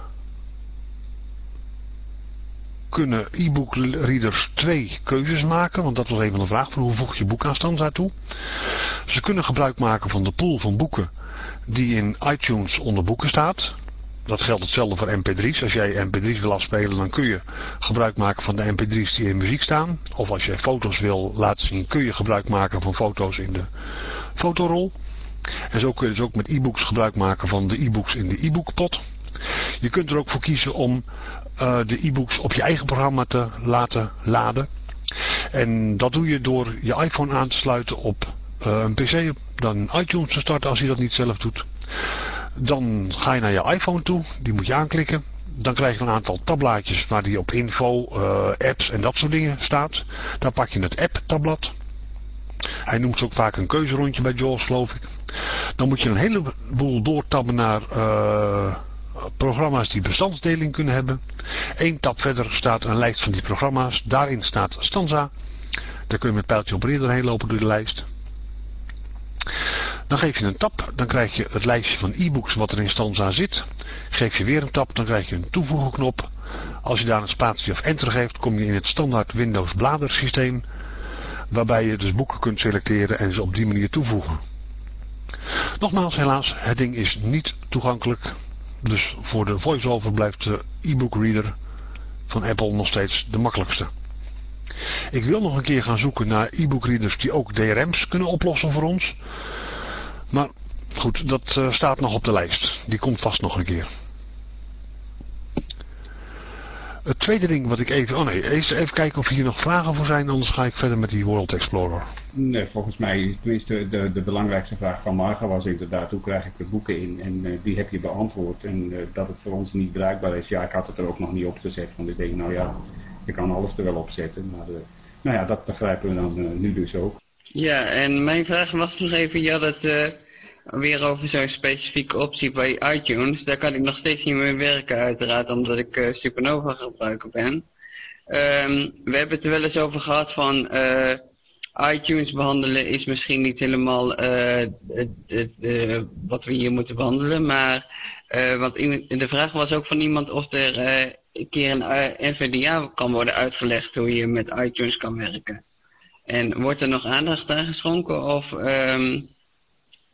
kunnen e-book readers twee keuzes maken. Want dat was even een vraag van hoe voeg je boek aan toe. Ze kunnen gebruik maken van de pool van boeken die in iTunes onder boeken staat. Dat geldt hetzelfde voor mp3's. Als jij mp3's wil afspelen dan kun je gebruik maken van de mp3's die in muziek staan. Of als je foto's wil laten zien kun je gebruik maken van foto's in de fotorol. En zo kun je dus ook met e-books gebruik maken van de e-books in de e-bookpot. Je kunt er ook voor kiezen om uh, de e-books op je eigen programma te laten laden. En dat doe je door je iPhone aan te sluiten op uh, een pc, dan iTunes te starten als je dat niet zelf doet. Dan ga je naar je iPhone toe, die moet je aanklikken. Dan krijg je een aantal tabblaadjes waar die op info, uh, apps en dat soort dingen staat. Dan pak je het app-tabblad. Hij noemt ze ook vaak een keuzerondje bij Jaws, geloof ik. Dan moet je een heleboel doortabben naar programma's die bestandsdeling kunnen hebben. Eén tab verder staat een lijst van die programma's. Daarin staat Stanza. Daar kun je met pijltje op doorheen lopen door de lijst. Dan geef je een tab, dan krijg je het lijstje van e-books wat er in Stanza zit. Geef je weer een tab, dan krijg je een toevoegen knop. Als je daar een spatie of enter geeft, kom je in het standaard Windows bladersysteem waarbij je dus boeken kunt selecteren en ze op die manier toevoegen. Nogmaals, helaas, het ding is niet toegankelijk. Dus voor de voice-over blijft de e-book reader van Apple nog steeds de makkelijkste. Ik wil nog een keer gaan zoeken naar e-book readers die ook DRM's kunnen oplossen voor ons. Maar goed, dat uh, staat nog op de lijst. Die komt vast nog een keer. Het tweede ding wat ik even... Oh nee, eens even kijken of hier nog vragen voor zijn. Anders ga ik verder met die World Explorer. Nee, volgens mij, tenminste de, de belangrijkste vraag van Marga was inderdaad... hoe krijg ik de boeken in? En uh, die heb je beantwoord. En uh, dat het voor ons niet bruikbaar is. Ja, ik had het er ook nog niet op gezet. Want ik denk, nou ja, je kan alles er wel op zetten. Maar uh, nou ja, dat begrijpen we dan nu dus ook. Ja, en mijn vraag was nog even... Je had het weer over zo'n specifieke optie bij iTunes. Daar kan ik nog steeds niet mee werken uiteraard, omdat ik uh, Supernova gebruiker ben. Um, we hebben het er wel eens over gehad van uh, iTunes behandelen is misschien niet helemaal uh, wat we hier moeten behandelen. Maar, want de vraag was ook van iemand of er een keer een NVDA kan worden uitgelegd hoe je met iTunes kan werken. En wordt er nog aandacht aan geschonken of... Um,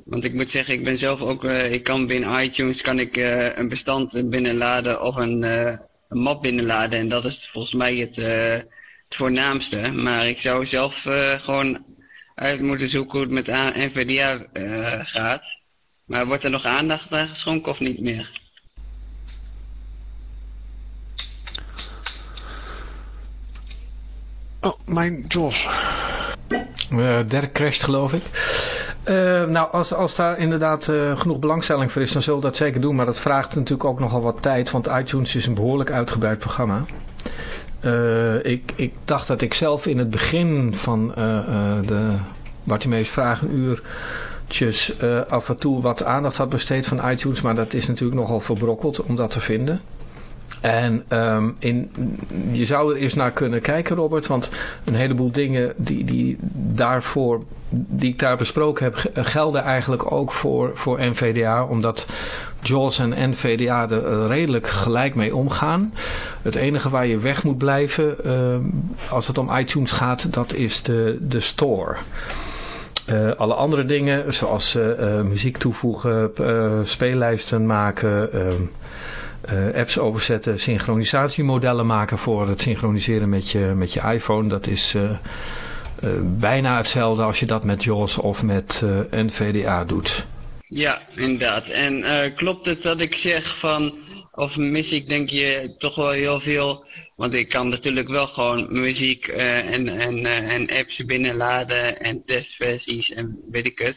want ik moet zeggen, ik ben zelf ook, uh, ik kan binnen iTunes kan ik uh, een bestand binnenladen of een, uh, een, map binnenladen. En dat is volgens mij het, het voornaamste. Maar ik zou zelf gewoon uit moeten zoeken hoe het met NVDA gaat. Maar wordt er nog aandacht aan geschonken of niet meer? Oh, mijn Jos. Dirk crasht geloof ik. Uh, nou, als, als daar inderdaad uh, genoeg belangstelling voor is, dan zullen we dat zeker doen. Maar dat vraagt natuurlijk ook nogal wat tijd, want iTunes is een behoorlijk uitgebreid programma. Uh, ik, ik dacht dat ik zelf in het begin van de Bartimeus Vragenuurtjes af en toe wat aandacht had besteed van iTunes. Maar dat is natuurlijk nogal verbrokkeld om dat te vinden. En um, in, je zou er eens naar kunnen kijken, Robert, want een heleboel dingen die, die, daarvoor, die ik daar besproken heb, gelden eigenlijk ook voor, voor NVDA, omdat JAWS en NVDA er eh, redelijk gelijk mee omgaan. Het enige waar je weg moet blijven eh, als het om iTunes gaat, dat is de, de store. Uh, alle andere dingen, zoals uh, muziek toevoegen, speellijsten maken, apps overzetten, synchronisatiemodellen maken voor het synchroniseren met je, met je iPhone, dat is bijna hetzelfde als je dat met JAWS of met NVDA doet. Ja, inderdaad. En klopt het dat ik zeg van, of mis ik denk je toch wel heel veel, want ik kan natuurlijk wel gewoon muziek uh, en, en, uh, en apps binnenladen en testversies en weet ik het.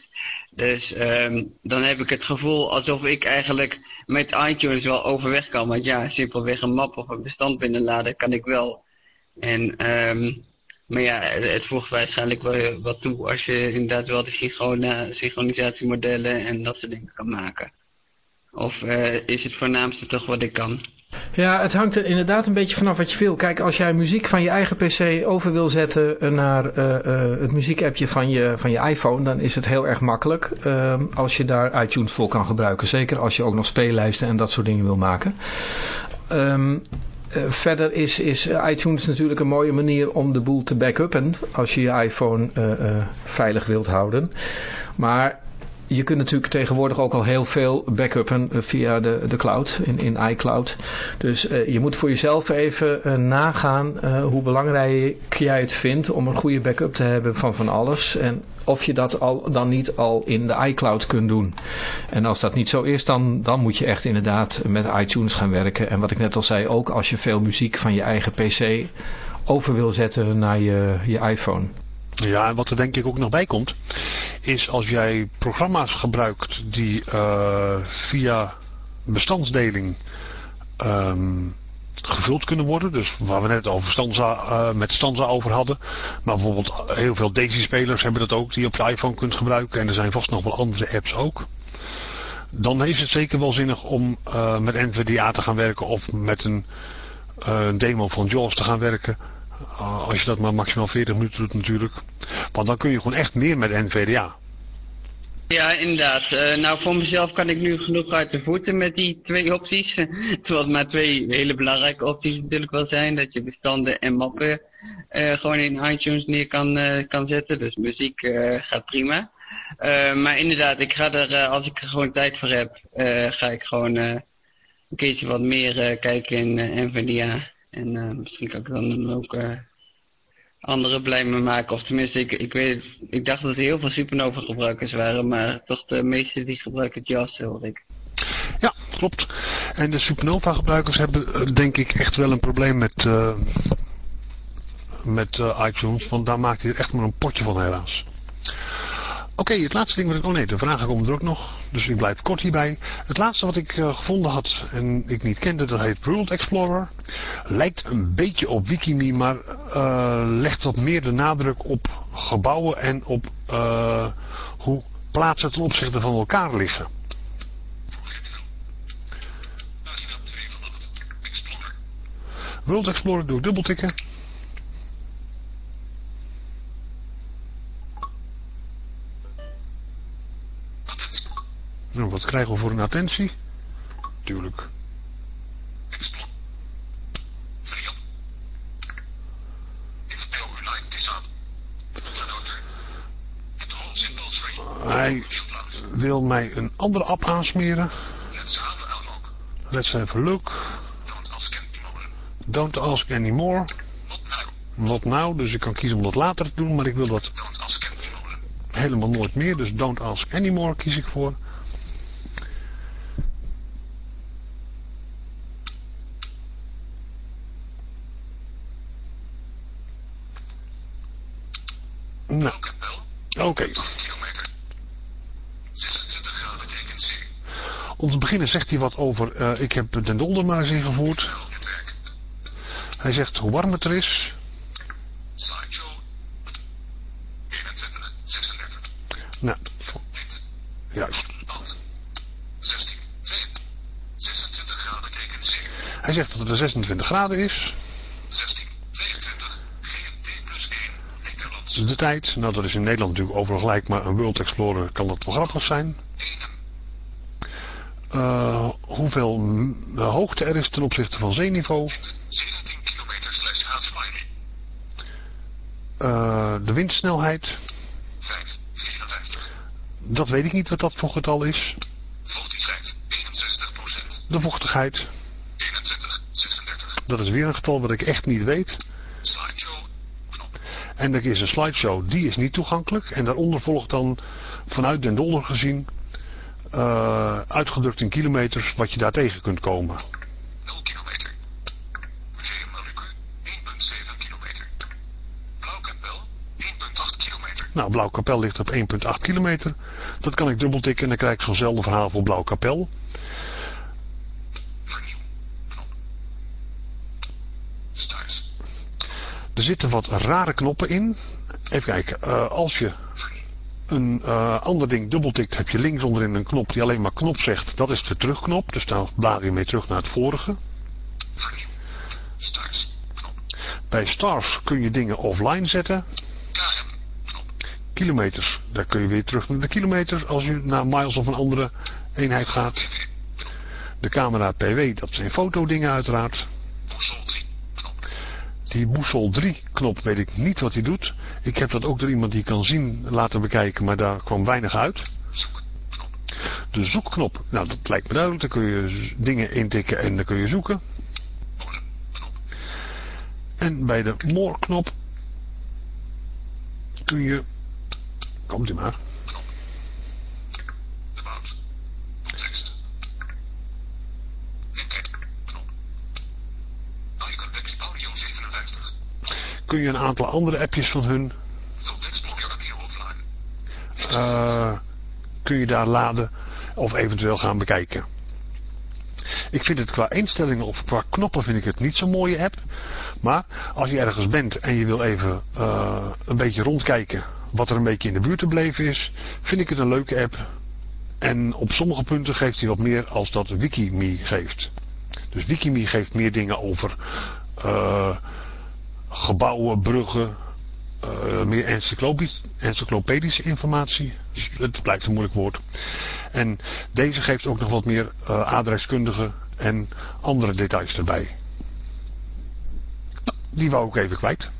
Dus um, dan heb ik het gevoel alsof ik eigenlijk met iTunes wel overweg kan. Want ja, simpelweg een map of een bestand binnenladen kan ik wel. En um, maar ja, het voegt waarschijnlijk wel wat toe als je inderdaad wel de synchronisatiemodellen en dat soort dingen kan maken. Of uh, is het voornaamste toch wat ik kan? Ja, het hangt er inderdaad een beetje vanaf wat je wil. Kijk, als jij muziek van je eigen pc over wil zetten naar uh, uh, het muziekappje van je, van je iPhone, dan is het heel erg makkelijk uh, als je daar iTunes voor kan gebruiken. Zeker als je ook nog speellijsten en dat soort dingen wil maken. Uh, verder is, is iTunes natuurlijk een mooie manier om de boel te backuppen als je je iPhone veilig wilt houden. Maar je kunt natuurlijk tegenwoordig ook al heel veel backuppen via de, de cloud, in, in iCloud. Dus uh, je moet voor jezelf even uh, nagaan hoe belangrijk jij het vindt om een goede backup te hebben van van alles. En of je dat al, dan niet al in de iCloud kunt doen. En als dat niet zo is, dan, dan moet je echt inderdaad met iTunes gaan werken. En wat ik net al zei, ook als je veel muziek van je eigen pc over wil zetten naar je, je iPhone. Ja, en wat er denk ik ook nog bij komt, is als jij programma's gebruikt die uh, via bestandsdeling um, gevuld kunnen worden. Dus waar we net over Stanza, uh, met Stanza over hadden. Maar bijvoorbeeld heel veel Daisy-spelers hebben dat ook, die je op je iPhone kunt gebruiken. En er zijn vast nog wel andere apps ook. Dan heeft het zeker wel zinnig om uh, met NVDA te gaan werken of met een, een demo van JAWS te gaan werken. Uh, als je dat maar maximaal 40 minuten doet natuurlijk. Want dan kun je gewoon echt meer met NVDA. Ja, inderdaad. Uh, nou, voor mezelf kan ik nu genoeg uit de voeten met die twee opties. Terwijl het maar twee hele belangrijke opties natuurlijk wel zijn. Dat je bestanden en mappen uh, gewoon in iTunes neer kan, kan zetten. Dus muziek gaat prima. maar inderdaad, ik ga er, als ik er gewoon tijd voor heb, ga ik gewoon een keertje wat meer kijken in NVDA. En misschien kan ik dan ook anderen blij mee maken. Of tenminste, ik, ik, weet, ik dacht dat er heel veel supernova gebruikers waren, maar toch de meeste die gebruiken JAS, hoor ik. Ja, klopt. En de supernova gebruikers hebben denk ik echt wel een probleem met, met iTunes, want daar maakt hij echt maar een potje van helaas. Oké, okay, het laatste ding wat ik... Oh nee, de vragen komen er ook nog. Dus ik blijf kort hierbij. Het laatste wat ik uh, gevonden had en ik niet kende, dat heet World Explorer. Lijkt een beetje op Wikimi, maar uh, legt wat meer de nadruk op gebouwen en op uh, hoe plaatsen ten opzichte van elkaar liggen. World Explorer doe ik dubbeltikken. Nou, wat krijgen we voor een attentie? Tuurlijk. Hij wil mij een andere app aansmeren. Let's have a look. Don't ask anymore. Not now, dus ik kan kiezen om dat later te doen, maar ik wil dat helemaal nooit meer. Dus don't ask anymore kies ik voor. Nou, oké. Okay. Om te beginnen zegt hij wat over, uh, ik heb Den Dolder maar eens ingevoerd. Hij zegt hoe warm het er is. Nou, juist. Hij zegt dat het 26 graden is. De tijd. Nou, dat is in Nederland natuurlijk overal gelijk, maar een World Explorer kan dat wel grappig zijn. eh, hoeveel eh, hoogte er is ten opzichte van zeeniveau. 17 kilometer slash. Eh, de windsnelheid. 5, 54. Dat weet ik niet wat dat voor getal is. Vochtigheid 61 procent. De vochtigheid. 21, 36. Dat is weer een getal wat ik echt niet weet. En er is een slideshow, die is niet toegankelijk. En daaronder volgt dan vanuit den dolder gezien, eh, uitgedrukt in kilometers, wat je daar tegen kunt komen. 0 kilometer. Museum Maluku 1,7 kilometer. Blauwkapel 1,8 kilometer. Nou, Blauwkapel ligt op 1,8 kilometer. Dat kan ik dubbeltikken en dan krijg ik zo'nzelfde verhaal voor Blauwkapel. Start. Er zitten wat rare knoppen in. Even kijken, eh, als je een eh, ander ding dubbeltikt, heb je links onderin een knop die alleen maar knop zegt. Dat is de terugknop, dus daar blader je mee terug naar het vorige. Bij stars kun je dingen offline zetten. Kilometers, daar kun je weer terug naar de kilometers als je naar miles of een andere eenheid gaat. De camera PW, dat zijn fotodingen uiteraard. Die Boesel 3 knop weet ik niet wat hij doet. Ik heb dat ook door iemand die kan zien laten bekijken, maar daar kwam weinig uit. De zoekknop, nou dat lijkt me duidelijk. Daar kun je dingen intikken en dan kun je zoeken. En bij de more knop kun je, komt u maar, kun je een aantal andere appjes van hun, eh, kun je daar laden of eventueel gaan bekijken. Ik vind het qua instellingen of qua knoppen vind ik het niet zo'n mooie app. Maar als je ergens bent en je wil even eh, een beetje rondkijken wat er een beetje in de buurt te beleven is, vind ik het een leuke app. En op sommige punten geeft hij wat meer als dat Wikimi geeft. Dus Wikimi geeft meer dingen over eh, gebouwen, bruggen, eh, meer encyclopedisch- encyclopedische informatie. Het blijkt een moeilijk woord. En deze geeft ook nog wat meer eh, adreskundige en andere details erbij. Die wou ik even kwijt.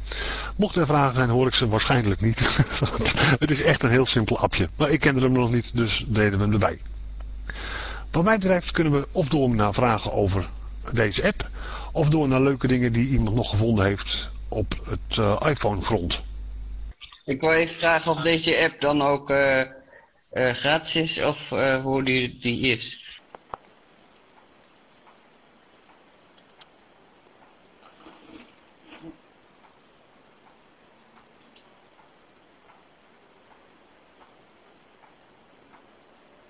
Mochten er vragen zijn, hoor ik ze waarschijnlijk niet. Het is echt een heel simpel appje. Maar ik kende hem nog niet, dus deden we hem erbij. Wat mij betreft kunnen we of door naar vragen over deze app, of door naar leuke dingen die iemand nog gevonden heeft op het eh, iPhone front. Ik wil even vragen of deze app dan ook eh, eh, gratis is of eh, hoe die, die is.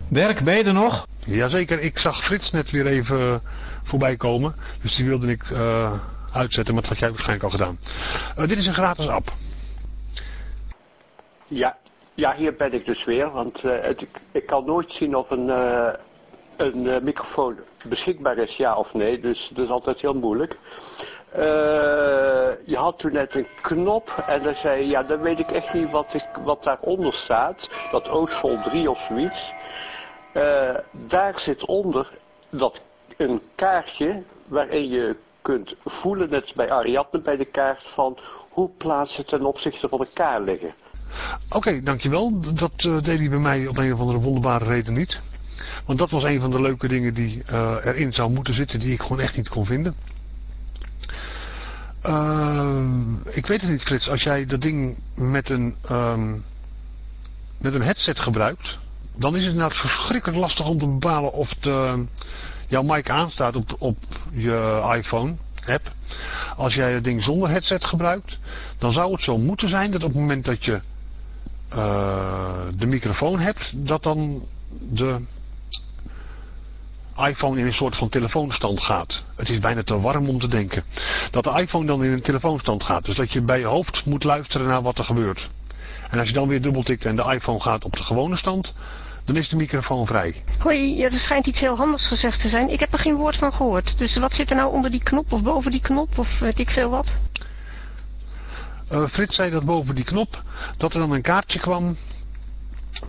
Dirk, ben je er nog? Jazeker, ik zag Frits net weer even voorbij komen. Dus die wilde ik eh, uitzetten, maar dat had jij waarschijnlijk al gedaan. Eh, dit is een gratis app. Ja, ja, hier ben ik dus weer, want eh, ik, kan nooit zien of een, eh, een microfoon beschikbaar is, ja of nee, dus dat is altijd heel moeilijk. Je had toen net een knop en dan zei je, ja, dan weet ik echt niet wat, ik, wat daaronder staat, dat Oostvol 3 of zoiets. Daar zit onder dat een kaartje waarin je kunt voelen, net bij Ariadne bij de kaart, van hoe plaatsen ten opzichte van elkaar liggen. Oké, dankjewel. Dat eh, deed hij bij mij op een of andere wonderbare reden niet. Want dat was een van de leuke dingen die eh, erin zou moeten zitten, die ik gewoon echt niet kon vinden. Ehm, ik weet het niet, Frits. Als jij dat ding met een, ehm, met een headset gebruikt, dan is het inderdaad verschrikkelijk lastig om te bepalen of de, jouw mic aanstaat op, op je iPhone app. Als jij het ding zonder headset gebruikt, dan zou het zo moeten zijn dat op het moment dat je eh, de microfoon hebt, dat dan de iPhone in een soort van telefoonstand gaat. Het is bijna te warm om te denken. Dat de iPhone dan in een telefoonstand gaat. Dus dat je bij je hoofd moet luisteren naar wat er gebeurt. En als je dan weer dubbeltikt en de iPhone gaat op de gewone stand, dan is de microfoon vrij. Hoi, ja, er schijnt iets heel handigs gezegd te zijn. Ik heb er geen woord van gehoord. Dus wat zit er nou onder die knop of boven die knop of weet ik veel wat? Eh, Frits zei dat boven die knop, dat er dan een kaartje kwam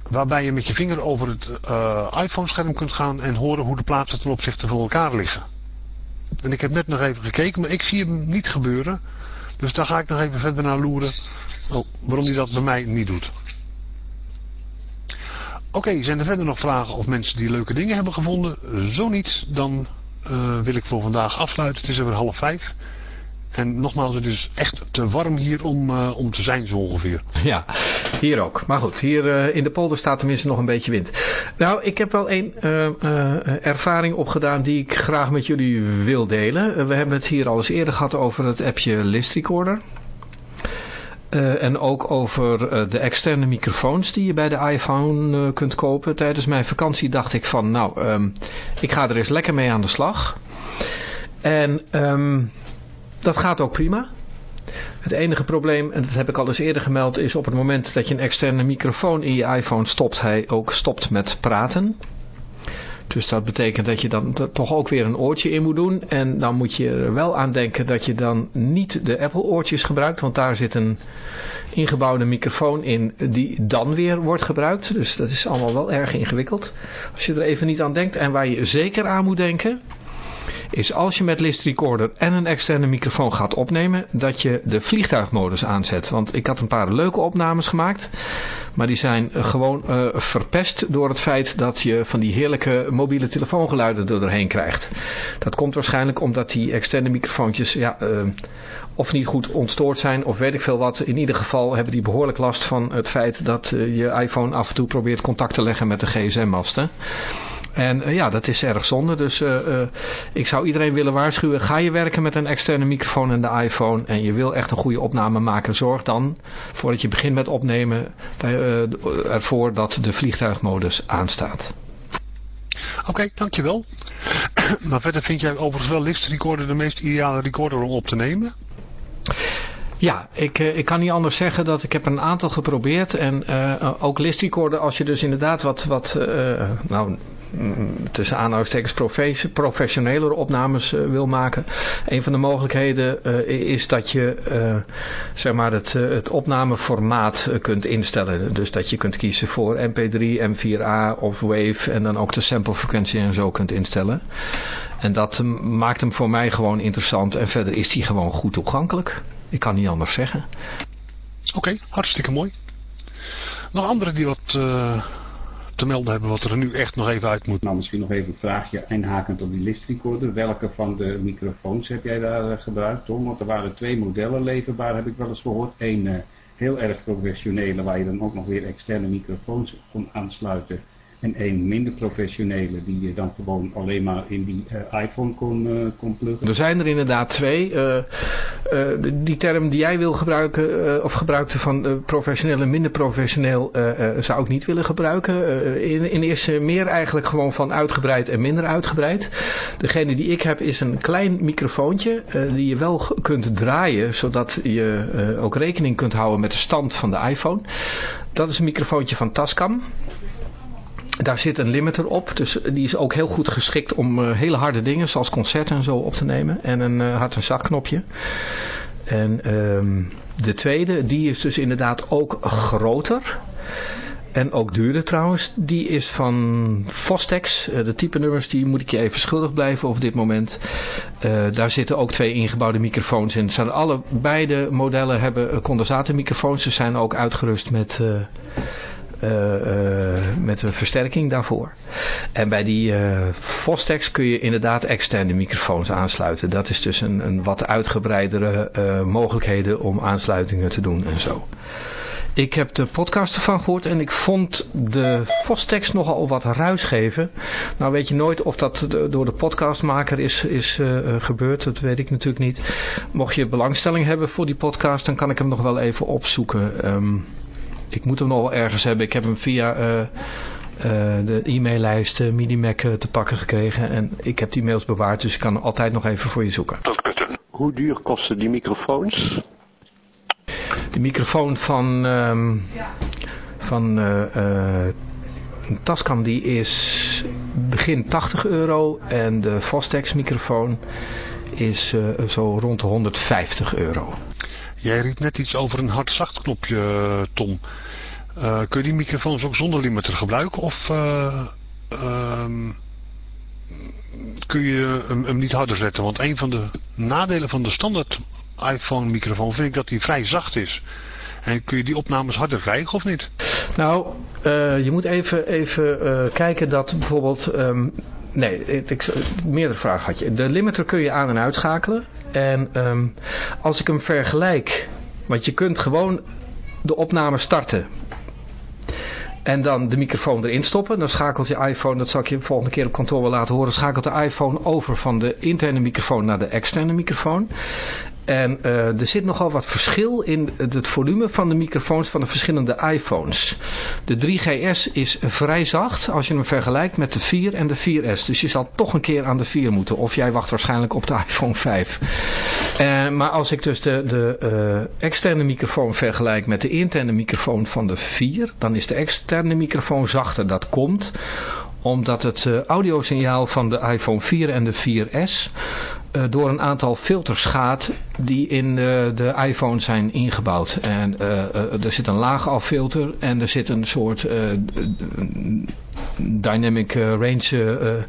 waarbij je met je vinger over het uh, iPhone-scherm kunt gaan en horen hoe de plaatsen ten opzichte van elkaar liggen. En ik heb net nog even gekeken, maar ik zie hem niet gebeuren. Dus daar ga ik nog even verder naar loeren. Oh, waarom hij dat bij mij niet doet. Oké, zijn er verder nog vragen of mensen die leuke dingen hebben gevonden? Zo niet, dan uh, wil ik voor vandaag afsluiten. Het is weer half vijf. En nogmaals, het is echt te warm hier om, uh, om te zijn zo ongeveer. Ja, hier ook. Maar goed, hier uh, in de polder staat tenminste nog een beetje wind. Nou, ik heb wel uh, ervaring opgedaan die ik graag met jullie wil delen. we hebben het hier al eens eerder gehad over het appje List Recorder. Uh, en ook over uh, de externe microfoons die je bij de iPhone uh, kunt kopen. Tijdens mijn vakantie dacht ik van, nou, um, ik ga er eens lekker mee aan de slag. En um, dat gaat ook prima. Het enige probleem, en dat heb ik al eens eerder gemeld, is op het moment dat je een externe microfoon in je iPhone stopt, hij ook stopt met praten. Dus dat betekent dat je dan toch ook weer een oortje in moet doen. En dan moet je er wel aan denken dat je dan niet de Apple oortjes gebruikt. Want daar zit een ingebouwde microfoon in die dan weer wordt gebruikt. Dus dat is allemaal wel erg ingewikkeld. Als je er even niet aan denkt. En waar je zeker aan moet denken is als je met List Recorder en een externe microfoon gaat opnemen, dat je de vliegtuigmodus aanzet. Want ik had een paar leuke opnames gemaakt, maar die zijn gewoon uh, verpest door het feit dat je van die heerlijke mobiele telefoongeluiden er doorheen krijgt. Dat komt waarschijnlijk omdat die externe microfoontjes ja, uh, of niet goed ontstoord zijn of weet ik veel wat. In ieder geval hebben die behoorlijk last van het feit dat je iPhone af en toe probeert contact te leggen met de gsm-masten. En uh, ja, dat is erg zonde. Dus uh, uh, ik zou iedereen willen waarschuwen. Ga je werken met een externe microfoon en de iPhone. En je wil echt een goede opname maken. Zorg dan, voordat je begint met opnemen, ervoor dat de vliegtuigmodus aanstaat. Oké, dankjewel. maar verder vind jij overigens wel List Recorder de meest ideale recorder om op te nemen? Ja, ik, ik kan niet anders zeggen dat ik heb een aantal geprobeerd. En uh, ook list recorder, als je dus inderdaad wat, wat nou, tussen aanhalingstekens professionelere opnames wil maken. Een van de mogelijkheden is dat je zeg maar het, het opnameformaat kunt instellen. Dus dat je kunt kiezen voor MP3, M4A of Wave en dan ook de samplefrequentie en zo kunt instellen. En dat maakt hem voor mij gewoon interessant en verder is hij gewoon goed toegankelijk. Ik kan niet anders zeggen. Oké, okay, hartstikke mooi. Nog anderen die wat uh, te melden hebben wat er nu echt nog even uit moet? Nou, misschien nog even een vraagje inhakend op die list recorder. Welke van de microfoons heb jij daar uh, gebruikt, Tom? Want er waren twee modellen leverbaar, heb ik wel eens gehoord. Eén uh, heel erg professionele, waar je dan ook nog weer externe microfoons kon aansluiten. En minder professionele die je dan gewoon alleen maar in die uh, iPhone kon, uh, kon pluggen. Er zijn er inderdaad twee. Uh, die term die jij wil gebruiken, of gebruikte van professioneel en minder professioneel, zou ik niet willen gebruiken. in, in eerste meer eigenlijk gewoon van uitgebreid en minder uitgebreid. Degene die ik heb is een klein microfoontje die je wel kunt draaien, zodat je ook rekening kunt houden met de stand van de iPhone. Dat is een microfoontje van Tascam. Daar zit een limiter op, dus die is ook heel goed geschikt om uh, hele harde dingen zoals concerten en zo op te nemen. En een uh, hard- en zaknopje. En um, de tweede, die is dus inderdaad ook groter. En ook duurder trouwens. Die is van Fostex. Uh, de type nummers die moet ik je even schuldig blijven op dit moment. Daar zitten ook twee ingebouwde microfoons in. Zijn alle, beide modellen hebben condensatormicrofoons. Ze zijn ook uitgerust met... met een versterking daarvoor. En bij die uh, Fostex kun je inderdaad externe microfoons aansluiten. Dat is dus een, een wat uitgebreidere mogelijkheden om aansluitingen te doen en zo. Ik heb de podcast ervan gehoord en ik vond de Fostex nogal wat ruis geven. Nou weet je nooit of dat door de podcastmaker is, is gebeurd, dat weet ik natuurlijk niet. Mocht je belangstelling hebben voor die podcast, dan kan ik hem nog wel even opzoeken. Um, ik moet hem nog wel ergens hebben. Ik heb hem via uh, uh, de e-maillijst uh, Minimac te pakken gekregen. En ik heb die mails bewaard, dus ik kan altijd nog even voor je zoeken. Hoe duur kosten die microfoons? De microfoon van, um, van een Tascam die is begin 80 euro. En de Fostex microfoon is zo rond de 150 euro. Jij riep net iets over een hard-zacht knopje, Tom. Eh, kun je die microfoons ook zonder limiter gebruiken of eh, ehm, kun je hem, niet harder zetten? Want een van de nadelen van de standaard iPhone microfoon vind ik dat die vrij zacht is. En kun je die opnames harder krijgen of niet? Nou, eh, je moet even, even eh, kijken dat bijvoorbeeld... ehm, nee, ik, meerdere vragen had je. De limiter kun je aan- en uitschakelen. En ehm, als ik hem vergelijk... Want je kunt gewoon de opname starten. En dan de microfoon erin stoppen. Dan schakelt je iPhone, dat zal ik je de volgende keer op kantoor wel laten horen. Schakelt de iPhone over van de interne microfoon naar de externe microfoon. En eh, er zit nogal wat verschil in het volume van de microfoons van de verschillende iPhones. De 3GS is vrij zacht als je hem vergelijkt met de 4 en de 4S. Dus je zal toch een keer aan de 4 moeten. Of jij wacht waarschijnlijk op de iPhone 5. Eh, maar als ik dus de, de eh, externe microfoon vergelijk met de interne microfoon van de 4, dan is de externe microfoon zachter. Dat komt omdat het uh, audiosignaal van de iPhone 4 en de 4S uh, door een aantal filters gaat die in uh, de iPhone zijn ingebouwd. En er zit een laag affilter en er zit een soort dynamic range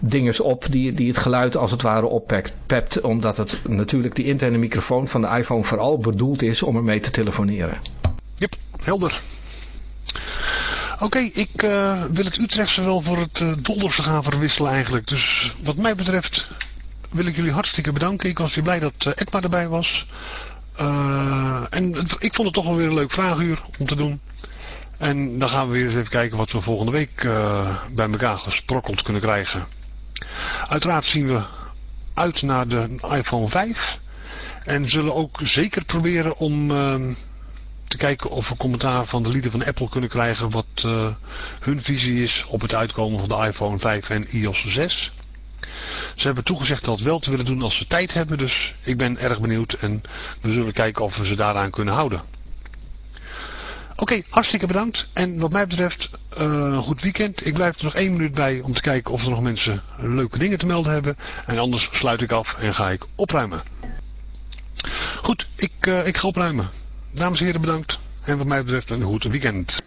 dingers op die, die het geluid als het ware oppept. Omdat het natuurlijk die interne microfoon van de iPhone vooral bedoeld is om ermee te telefoneren. Yep, helder. Oké, ik wil het Utrechtse wel voor het uh, Dolderse gaan verwisselen eigenlijk. Dus wat mij betreft wil ik jullie hartstikke bedanken. Ik was weer blij dat uh, Edma erbij was. en ik vond het toch wel weer een leuk vraaguur om te doen. En dan gaan we weer eens even kijken wat we volgende week bij elkaar gesprokkeld kunnen krijgen. Uiteraard zien we uit naar de iPhone 5. En zullen ook zeker proberen om te kijken of we commentaar van de lieden van Apple kunnen krijgen wat hun visie is op het uitkomen van de iPhone 5 en iOS 6. Ze hebben toegezegd dat wel te willen doen als ze tijd hebben, dus ik ben erg benieuwd en we zullen kijken of we ze daaraan kunnen houden. Oké, hartstikke bedankt. En wat mij betreft, uh, een goed weekend. Ik blijf er nog één minuut bij om te kijken of er nog mensen leuke dingen te melden hebben. En anders sluit ik af en ga ik opruimen. Goed, ik, uh, ik ga opruimen. Dames en heren, bedankt. En wat mij betreft een goed weekend.